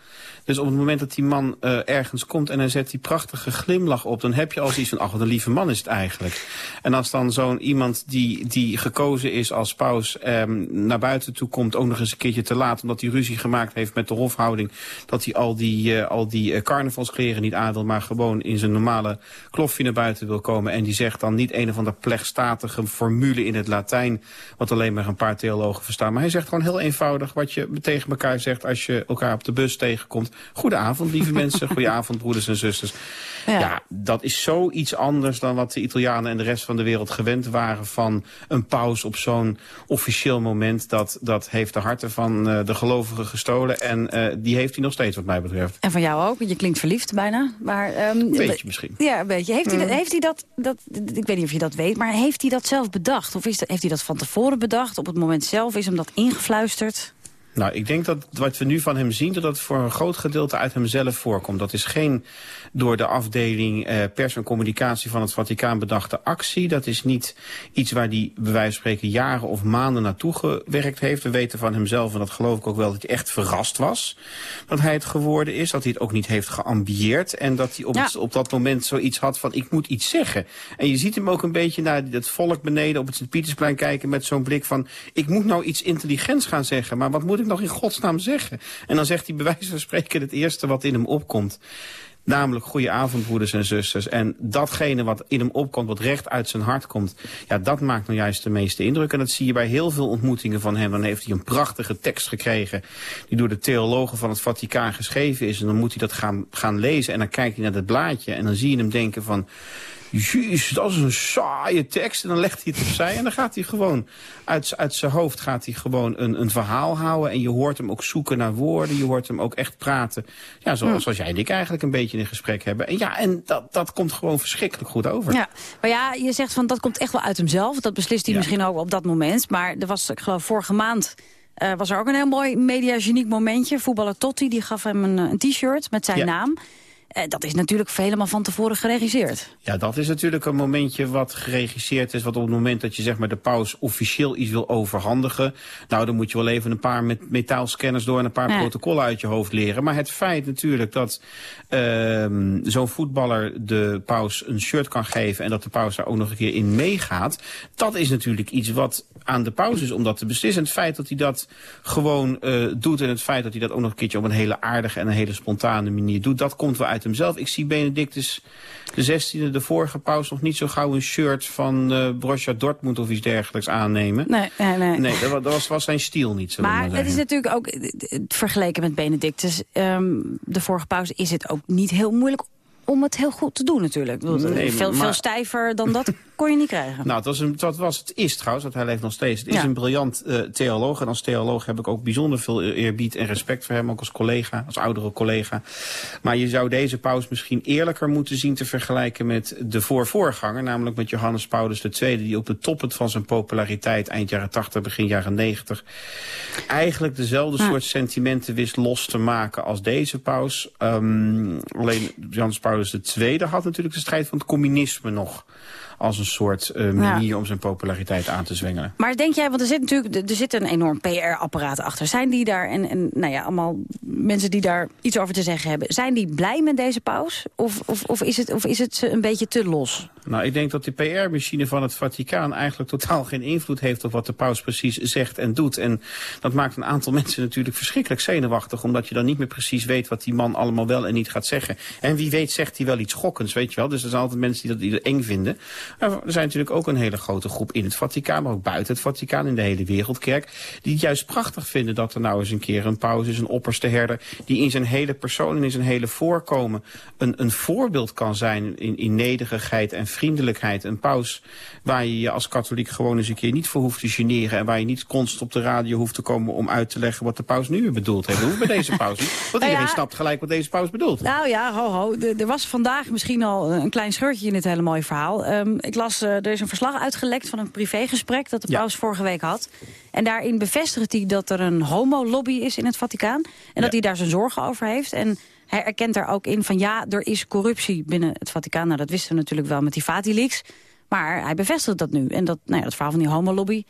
Speaker 16: Dus op het moment dat die man uh, ergens komt en hij zet die prachtige glimlach op... dan heb je al zoiets van, ach, wat een lieve man is het eigenlijk. En als dan zo'n iemand die, die gekozen is als paus um, naar buiten toe komt... ook nog eens een keertje te laat, omdat hij ruzie gemaakt heeft met de hofhouding... dat hij al die, uh, al die uh, carnavalskleren niet aan wil... maar gewoon in zijn normale klofje naar buiten wil komen. En die zegt dan niet een of andere plechtstatige formule in het Latijn... wat alleen maar een paar theologen verstaan. Maar hij zegt gewoon heel eenvoudig wat je tegen elkaar zegt... als je elkaar op de bus tegenkomt. Goedenavond, lieve <laughs> mensen. Goedenavond, broeders en zusters. Ja. ja. dat is zoiets anders dan wat de Italianen en de rest van de wereld gewend waren... van een paus op zo'n officieel moment. Dat, dat heeft de harten van uh, de gelovigen gestolen. En uh, die heeft hij nog steeds, wat mij betreft.
Speaker 15: En van jou ook, je klinkt verliefd bijna. Maar, um,
Speaker 16: beetje misschien.
Speaker 15: Ja, een beetje. Heeft, mm. hij, dat, heeft hij dat, dat, ik weet niet of je dat weet, maar heeft hij dat zelf bedacht? Of is dat, heeft hij dat van tevoren bedacht? Op het moment zelf is hem dat ingefluisterd?
Speaker 16: Nou, ik denk dat wat we nu van hem zien, dat dat voor een groot gedeelte uit hemzelf voorkomt. Dat is geen door de afdeling eh, pers en communicatie van het Vaticaan bedachte actie. Dat is niet iets waar hij bij wijze van spreken jaren of maanden naartoe gewerkt heeft. We weten van hemzelf, en dat geloof ik ook wel, dat hij echt verrast was dat hij het geworden is. Dat hij het ook niet heeft geambieerd. En dat hij op, ja. het, op dat moment zoiets had van, ik moet iets zeggen. En je ziet hem ook een beetje naar het volk beneden op het Sint-Pietersplein kijken met zo'n blik van, ik moet nou iets intelligents gaan zeggen, maar wat moet ik nog in godsnaam zeggen? En dan zegt hij bij wijze van spreken het eerste wat in hem opkomt. Namelijk goede avond, broeders en zusters. En datgene wat in hem opkomt, wat recht uit zijn hart komt... ja, dat maakt nou juist de meeste indruk. En dat zie je bij heel veel ontmoetingen van hem. Dan heeft hij een prachtige tekst gekregen... die door de theologen van het Vaticaan geschreven is. En dan moet hij dat gaan, gaan lezen. En dan kijkt hij naar dat blaadje. En dan zie je hem denken van... Jezus, dat is een saaie tekst. En dan legt hij het opzij en dan gaat hij gewoon... uit, uit zijn hoofd gaat hij gewoon een, een verhaal houden. En je hoort hem ook zoeken naar woorden. Je hoort hem ook echt praten. Ja, zoals, zoals jij en ik eigenlijk een beetje in gesprek hebben. En ja, en dat, dat komt gewoon verschrikkelijk goed over.
Speaker 15: Ja, maar ja, je zegt van dat komt echt wel uit hemzelf. Dat beslist hij ja. misschien ook op dat moment. Maar er was, ik geloof, vorige maand... Uh, was er ook een heel mooi mediageniek momentje. Voetballer Totti die gaf hem een, een t-shirt met zijn ja. naam. Eh, dat is natuurlijk helemaal van tevoren geregisseerd.
Speaker 16: Ja, dat is natuurlijk een momentje wat geregisseerd is. Wat op het moment dat je zeg maar, de paus officieel iets wil overhandigen... nou, dan moet je wel even een paar met metaalscanners door... en een paar
Speaker 15: Ja.
Speaker 16: protocollen uit je hoofd leren. Maar het feit natuurlijk dat ehm, zo'n voetballer de paus een shirt kan geven... en dat de paus daar ook nog een keer in meegaat... dat is natuurlijk iets wat aan de paus is om dat te beslissen. En het feit dat hij dat gewoon eh, doet... en het feit dat hij dat ook nog een keertje op een hele aardige... en een hele spontane manier doet... dat komt wel uit hemzelf. Ik zie Benedictus de 16e, de vorige paus... nog niet zo gauw een shirt van eh Borussia Dortmund of iets dergelijks aannemen.
Speaker 15: Nee, nee, nee.
Speaker 16: Nee, dat, wa- dat was, was zijn stiel niet, we
Speaker 15: Maar het is natuurlijk ook, eh, vergeleken met Benedictus, ehm, de vorige pauze, is het ook niet heel moeilijk om het heel goed te doen natuurlijk. Ik bedoel,
Speaker 16: Nee,
Speaker 15: veel,
Speaker 16: maar-
Speaker 15: veel stijver dan dat <laughs> kon je niet krijgen.
Speaker 16: Nou, het was, een, dat was het is trouwens, want hij leeft nog steeds. Het is
Speaker 15: Ja.
Speaker 16: een briljant eh, theoloog. En als theoloog heb ik ook bijzonder veel eerbied en respect voor hem. Ook als collega, als oudere collega. Maar je zou deze paus misschien eerlijker moeten zien te vergelijken met de voorvoorganger. Namelijk met Johannes Paulus II, die op de toppen van zijn populariteit eind jaren 80, begin jaren 90... eigenlijk dezelfde soort sentimenten wist los te maken als deze paus. Ehm, alleen Johannes Paulus II had natuurlijk de strijd van het communisme nog als een soort eh, manier om zijn populariteit aan te zwengelen.
Speaker 15: Maar denk jij, want er zit natuurlijk er zit een enorm PR-apparaat achter. Zijn die daar, en, en nou ja, allemaal mensen die daar iets over te zeggen hebben... zijn die blij met deze paus? Of, of, of, is, het, of is het een beetje te los?
Speaker 16: Nou, ik denk dat de PR-machine van het Vaticaan eigenlijk totaal geen invloed heeft op wat de paus precies zegt en doet. En dat maakt een aantal <laughs> mensen natuurlijk verschrikkelijk zenuwachtig, omdat je dan niet meer precies weet wat die man allemaal wel en niet gaat zeggen. En wie weet zegt hij wel iets schokkends, weet je wel. Dus er zijn altijd mensen die dat die dat eng vinden. Maar er zijn natuurlijk ook een hele grote groep in het Vaticaan, maar ook buiten het Vaticaan, in de hele wereldkerk, die het juist prachtig vinden dat er nou eens een keer een paus is, een opperste herder, die in zijn hele persoon en in zijn hele voorkomen een, een voorbeeld kan zijn in, in nederigheid en vriendelijkheid. Een paus waar je je als katholiek gewoon eens een keer niet voor hoeft te generen. En waar je niet constant op de radio hoeft te komen om uit te leggen wat de paus nu bedoeld heeft. Dat hoeft bij deze paus niet. Want
Speaker 15: Nou
Speaker 16: iedereen
Speaker 15: ja.
Speaker 16: snapt gelijk wat deze paus bedoelt.
Speaker 15: Nou ja, ho ho. Er was vandaag misschien al een klein scheurtje in dit hele mooie verhaal. Ik las, eh, er is een verslag uitgelekt van een privégesprek dat de paus vorige week had. En daarin bevestigt hij dat er een homolobby is in het Vaticaan. En dat hij daar zijn zorgen over heeft. En hij erkent daar ook in van ja, er is corruptie binnen het Vaticaan. Nou, dat wisten we natuurlijk wel met die Vatileaks. Maar hij bevestigt dat nu. En dat, nou ja, dat verhaal van die homolobby,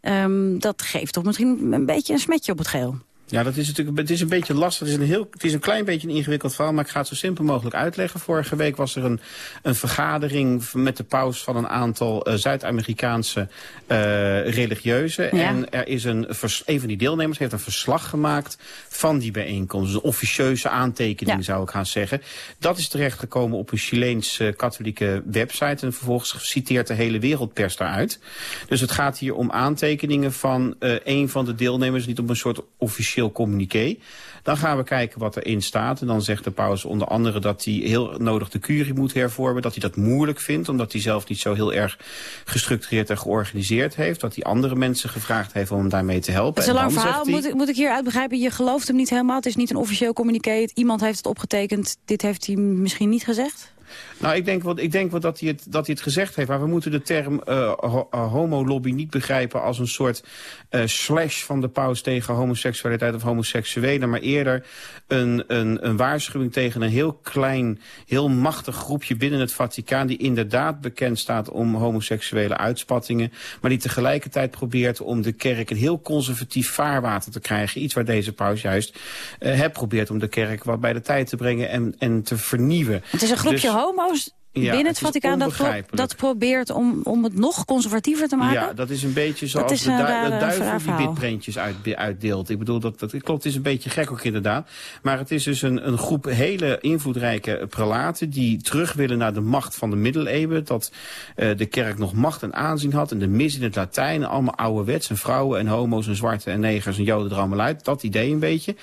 Speaker 15: ehm, dat geeft toch misschien een beetje een smetje op het geel.
Speaker 16: Ja, dat is natuurlijk het is een beetje lastig. Het is een, heel, het is een klein beetje een ingewikkeld verhaal, maar ik ga het zo simpel mogelijk uitleggen. Vorige week was er een, een vergadering met de paus van een aantal eh, Zuid-Amerikaanse eh religieuzen.
Speaker 15: Ja.
Speaker 16: En er is een, een van die deelnemers heeft een verslag gemaakt van die bijeenkomst. Dus een officieuze aantekening zou ik gaan zeggen. Dat is terechtgekomen op een Chileens katholieke website. En vervolgens citeert de hele wereldpers daaruit. Dus het gaat hier om aantekeningen van eh een van de deelnemers, niet op een soort officieel communiqué. Dan gaan we kijken wat erin staat. En dan zegt de paus onder andere dat hij heel nodig de curie moet hervormen. Dat hij dat moeilijk vindt, omdat hij zelf niet zo heel erg gestructureerd en georganiseerd heeft. Dat hij andere mensen gevraagd heeft om hem daarmee te helpen.
Speaker 15: Het is een
Speaker 16: En
Speaker 15: lang verhaal.
Speaker 16: hij-
Speaker 15: Moet, ik- moet ik hieruit begrijpen? Je gelooft hem niet helemaal. Het is niet een officieel communiqué. Iemand heeft het opgetekend. Dit heeft hij misschien niet gezegd?
Speaker 16: Nou, ik denk, wel, ik denk wel dat hij, het, dat hij het gezegd heeft. Maar we moeten de term ho- eh, homolobby niet begrijpen als een soort eh, slash van de paus tegen homoseksualiteit of homoseksuelen. Maar eerder een, een, een waarschuwing tegen een heel klein, heel machtig groepje binnen het Vaticaan. Die inderdaad bekend staat om homoseksuele uitspattingen. Maar die tegelijkertijd probeert om de kerk een heel conservatief vaarwater te krijgen. Iets waar deze paus juist eh hè, probeert om de kerk wat bij de tijd te brengen en, en te vernieuwen.
Speaker 15: Het is een groepje
Speaker 16: Dus-
Speaker 15: homo's
Speaker 16: Ja,
Speaker 15: binnen
Speaker 16: het
Speaker 15: Vaticaan dat, pro- dat probeert om, om het nog conservatiever te maken?
Speaker 16: Ja, dat is een beetje zoals
Speaker 15: is
Speaker 16: de, du-
Speaker 15: rare-
Speaker 16: de duivel die
Speaker 15: verhaal.
Speaker 16: bitprentjes uit, uitdeelt. Ik bedoel, dat, dat klopt, het is een beetje gek ook inderdaad. Maar het is dus een, een groep hele invloedrijke prelaten... die terug willen naar de macht van de middeleeuwen. Dat eh, de kerk nog macht en aanzien had. En de mis in het Latijn, allemaal ouderwets. En vrouwen en homo's en zwarte en negers en joden er allemaal uit. Dat idee een beetje.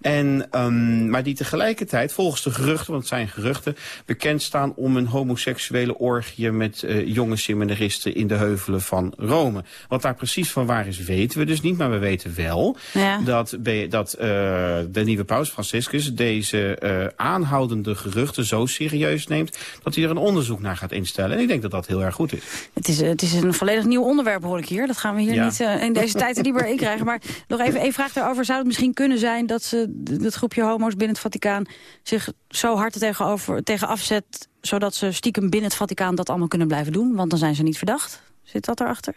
Speaker 16: En, ehm, maar die tegelijkertijd, volgens de geruchten, want het zijn geruchten... bekend staan om een homoseksuele orgie met uh, jonge seminaristen in de heuvelen van Rome. Wat daar precies van waar is, weten we dus niet. Maar we weten wel ja. dat, dat uh, de nieuwe paus Franciscus deze uh, aanhoudende geruchten zo serieus neemt... dat hij er een onderzoek naar gaat instellen. En ik denk dat dat heel erg goed is.
Speaker 15: Het is, het is een volledig nieuw onderwerp, hoor ik hier. Dat gaan we hier niet in deze tijd liever in krijgen. Maar nog even één vraag daarover. Zou het misschien kunnen zijn dat ze, dat groepje homo's binnen het Vaticaan... zich zo hard er tegenover, tegen afzet... zodat ze stiekem binnen het Vaticaan dat allemaal kunnen blijven doen? Want dan zijn ze niet verdacht. Zit dat erachter?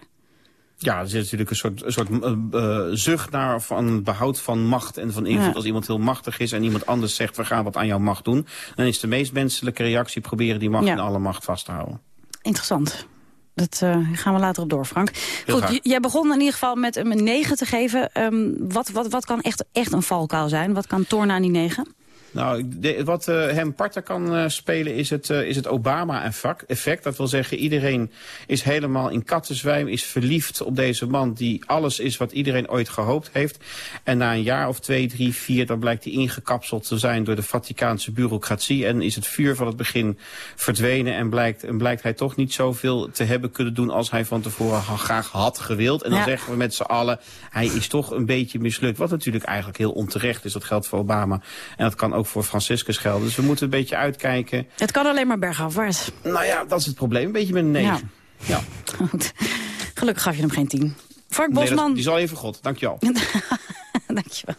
Speaker 16: Ja, er zit natuurlijk een soort, een soort uh, zucht naar van behoud van macht en van invloed. Als iemand heel machtig is en iemand anders zegt... we gaan wat aan jouw macht doen... dan is de meest menselijke reactie proberen die macht ja. in alle macht vast te houden.
Speaker 15: Interessant. Dat uh, gaan we later op door, Frank. Goed, jij begon in ieder geval met een 9 te geven. Um, wat, wat, wat kan echt, echt een valkuil zijn? Wat kan torna aan die 9?
Speaker 16: Nou, wat uh, hem parten kan uh, spelen is het, uh, is het Obama-effect. Dat wil zeggen, iedereen is helemaal in kattenzwijm, is verliefd op deze man... die alles is wat iedereen ooit gehoopt heeft. En na een jaar of twee, drie, vier, dan blijkt hij ingekapseld te zijn... door de Vaticaanse bureaucratie en is het vuur van het begin verdwenen... en blijkt, en blijkt hij toch niet zoveel te hebben kunnen doen... als hij van tevoren graag had gewild. En dan ja. zeggen we met z'n allen, hij is toch een beetje mislukt. Wat natuurlijk eigenlijk heel onterecht is, dat geldt voor Obama. En dat kan ook voor Franciscus gelden. Dus we moeten een beetje uitkijken.
Speaker 15: Het kan alleen maar bergafwaarts.
Speaker 16: Nou ja, dat is het probleem. Een beetje met een 9. Ja. ja. <laughs>
Speaker 15: Goed. Gelukkig gaf je hem geen 10. Frank Bosman... Nee, dat,
Speaker 16: die zal even God. Dankjewel. <laughs>
Speaker 15: Dankjewel.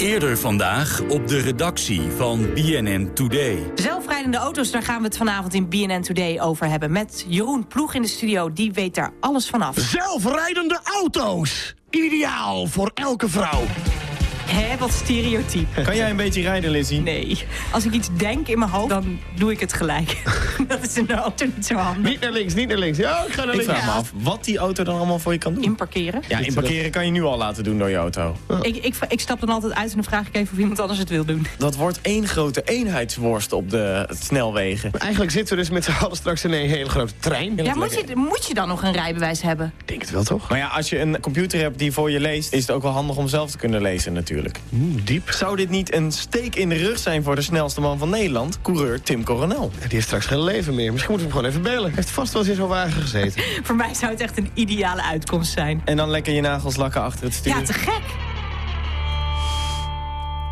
Speaker 28: Eerder vandaag op de redactie van BNN Today.
Speaker 29: Zelfrijdende auto's, daar gaan we het vanavond in BNN Today over hebben. Met Jeroen Ploeg in de studio, die weet daar alles vanaf.
Speaker 30: Zelfrijdende auto's! Ideaal voor elke vrouw.
Speaker 29: Hé, wat stereotyp.
Speaker 31: Kan jij een beetje rijden, Lizzie?
Speaker 29: Nee. Als ik iets denk in mijn hoofd, dan doe ik het gelijk. <laughs> dat is in de auto niet zo handig.
Speaker 31: Niet naar links, niet naar links. Ja, ik ga naar links. Ik vraag me af wat die auto dan allemaal voor je kan doen.
Speaker 29: Inparkeren.
Speaker 31: Ja, inparkeren kan je nu al laten doen door je auto.
Speaker 29: Ik, ik, ik stap dan altijd uit en dan vraag ik even of iemand anders het wil doen.
Speaker 31: Dat wordt één grote eenheidsworst op de snelwegen. Eigenlijk zitten we dus met z'n allen straks in een hele grote trein.
Speaker 29: Ja, moet je, moet je dan nog een rijbewijs hebben?
Speaker 31: Ik denk het wel, toch? Maar ja, als je een computer hebt die voor je leest... is het ook wel handig om zelf te kunnen lezen natuurlijk.
Speaker 30: Oeh, diep.
Speaker 31: Zou dit niet een steek in de rug zijn voor de snelste man van Nederland? Coureur Tim Coronel.
Speaker 30: Die heeft straks geen leven meer. Misschien moeten we hem gewoon even bellen. Hij heeft vast wel eens in zo'n wagen gezeten. <laughs>
Speaker 29: voor mij zou het echt een ideale uitkomst zijn.
Speaker 31: En dan lekker je nagels lakken achter het stuur.
Speaker 29: Ja, te gek.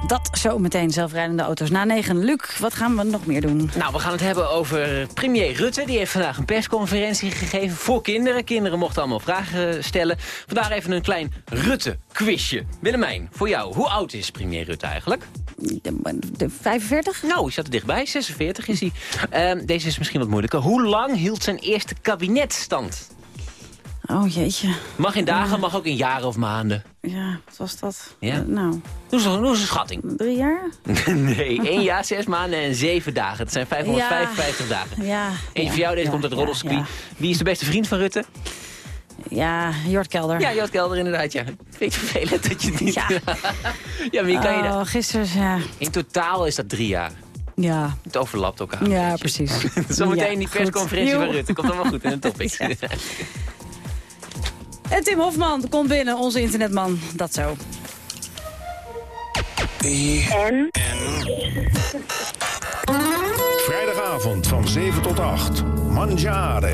Speaker 15: Dat zo meteen zelfrijdende auto's. Na negen, Luc, wat gaan we nog meer doen?
Speaker 17: Nou, we gaan het hebben over premier Rutte. Die heeft vandaag een persconferentie gegeven voor kinderen. Kinderen mochten allemaal vragen stellen. Vandaar even een klein Rutte-quizje. Willemijn, voor jou. Hoe oud is premier Rutte eigenlijk?
Speaker 15: De, de 45?
Speaker 17: Nou, hij zat er dichtbij. 46 is hij. Uh, deze is misschien wat moeilijker. Hoe lang hield zijn eerste kabinet stand?
Speaker 15: Oh jeetje.
Speaker 17: Mag in dagen, mag ook in jaren of maanden.
Speaker 15: Ja, wat was dat?
Speaker 17: Ja?
Speaker 15: Uh, nou.
Speaker 17: Doe eens, doe eens een schatting.
Speaker 15: Drie jaar? <laughs>
Speaker 17: nee, één jaar, zes maanden en zeven dagen. Het zijn 555
Speaker 15: ja.
Speaker 17: dagen.
Speaker 15: Ja.
Speaker 17: Eén voor jou, deze komt uit Roddelskwie. Wie is de beste vriend van Rutte?
Speaker 15: Ja, Jort Kelder.
Speaker 17: Ja, Jort Kelder inderdaad, ja. Weet je vervelend dat je het niet... Ja, <laughs> ja maar wie kan je dat?
Speaker 15: Oh, gisteren, ja.
Speaker 17: In totaal is dat drie jaar.
Speaker 15: Ja.
Speaker 17: Het overlapt elkaar.
Speaker 15: Ja, precies. <laughs>
Speaker 17: Zometeen die persconferentie van Rutte. Komt allemaal goed in de topics.
Speaker 15: En Tim Hofman komt binnen, onze internetman. Dat zo.
Speaker 21: En?
Speaker 30: Vrijdagavond van 7 tot 8. Mangiare.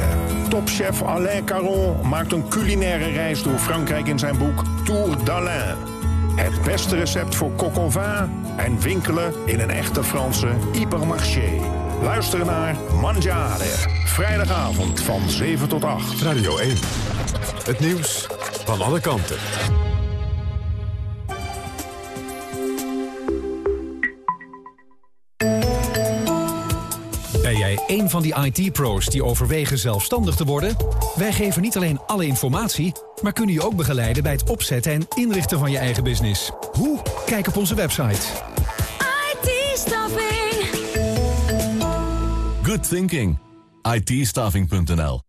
Speaker 30: Topchef Alain Caron maakt een culinaire reis door Frankrijk in zijn boek Tour d'Alain. Het beste recept voor coq au vin en winkelen in een echte Franse hypermarché. Luister naar Mangiare. Vrijdagavond van 7 tot 8.
Speaker 5: Radio 1. Het nieuws van alle kanten.
Speaker 32: Ben jij een van die IT-pro's die overwegen zelfstandig te worden? Wij geven niet alleen alle informatie, maar kunnen je ook begeleiden bij het opzetten en inrichten van je eigen business. Hoe? Kijk op onze website.
Speaker 21: IT-staffing.
Speaker 33: Good thinking. IT-staffing.nl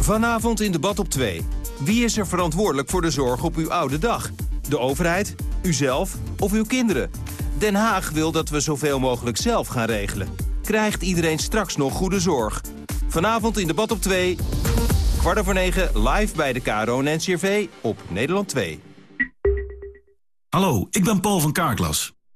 Speaker 34: Vanavond in debat op 2. Wie is er verantwoordelijk voor de zorg op uw oude dag? De overheid, uzelf of uw kinderen? Den Haag wil dat we zoveel mogelijk zelf gaan regelen. Krijgt iedereen straks nog goede zorg? Vanavond in debat op 2. Kwart over 9 live bij de KRO en NCRV op Nederland 2.
Speaker 35: Hallo, ik ben Paul van Kaarklas.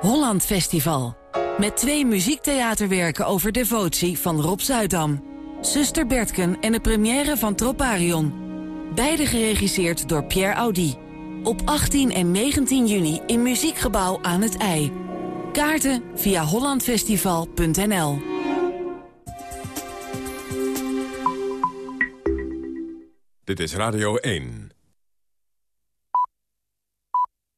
Speaker 1: Holland Festival. Met twee muziektheaterwerken over devotie van Rob Zuidam. Zuster Bertken en de première van Troparion. Beide geregisseerd door Pierre Audi. Op 18 en 19 juni in Muziekgebouw aan het IJ. Kaarten via hollandfestival.nl
Speaker 5: Dit is Radio 1.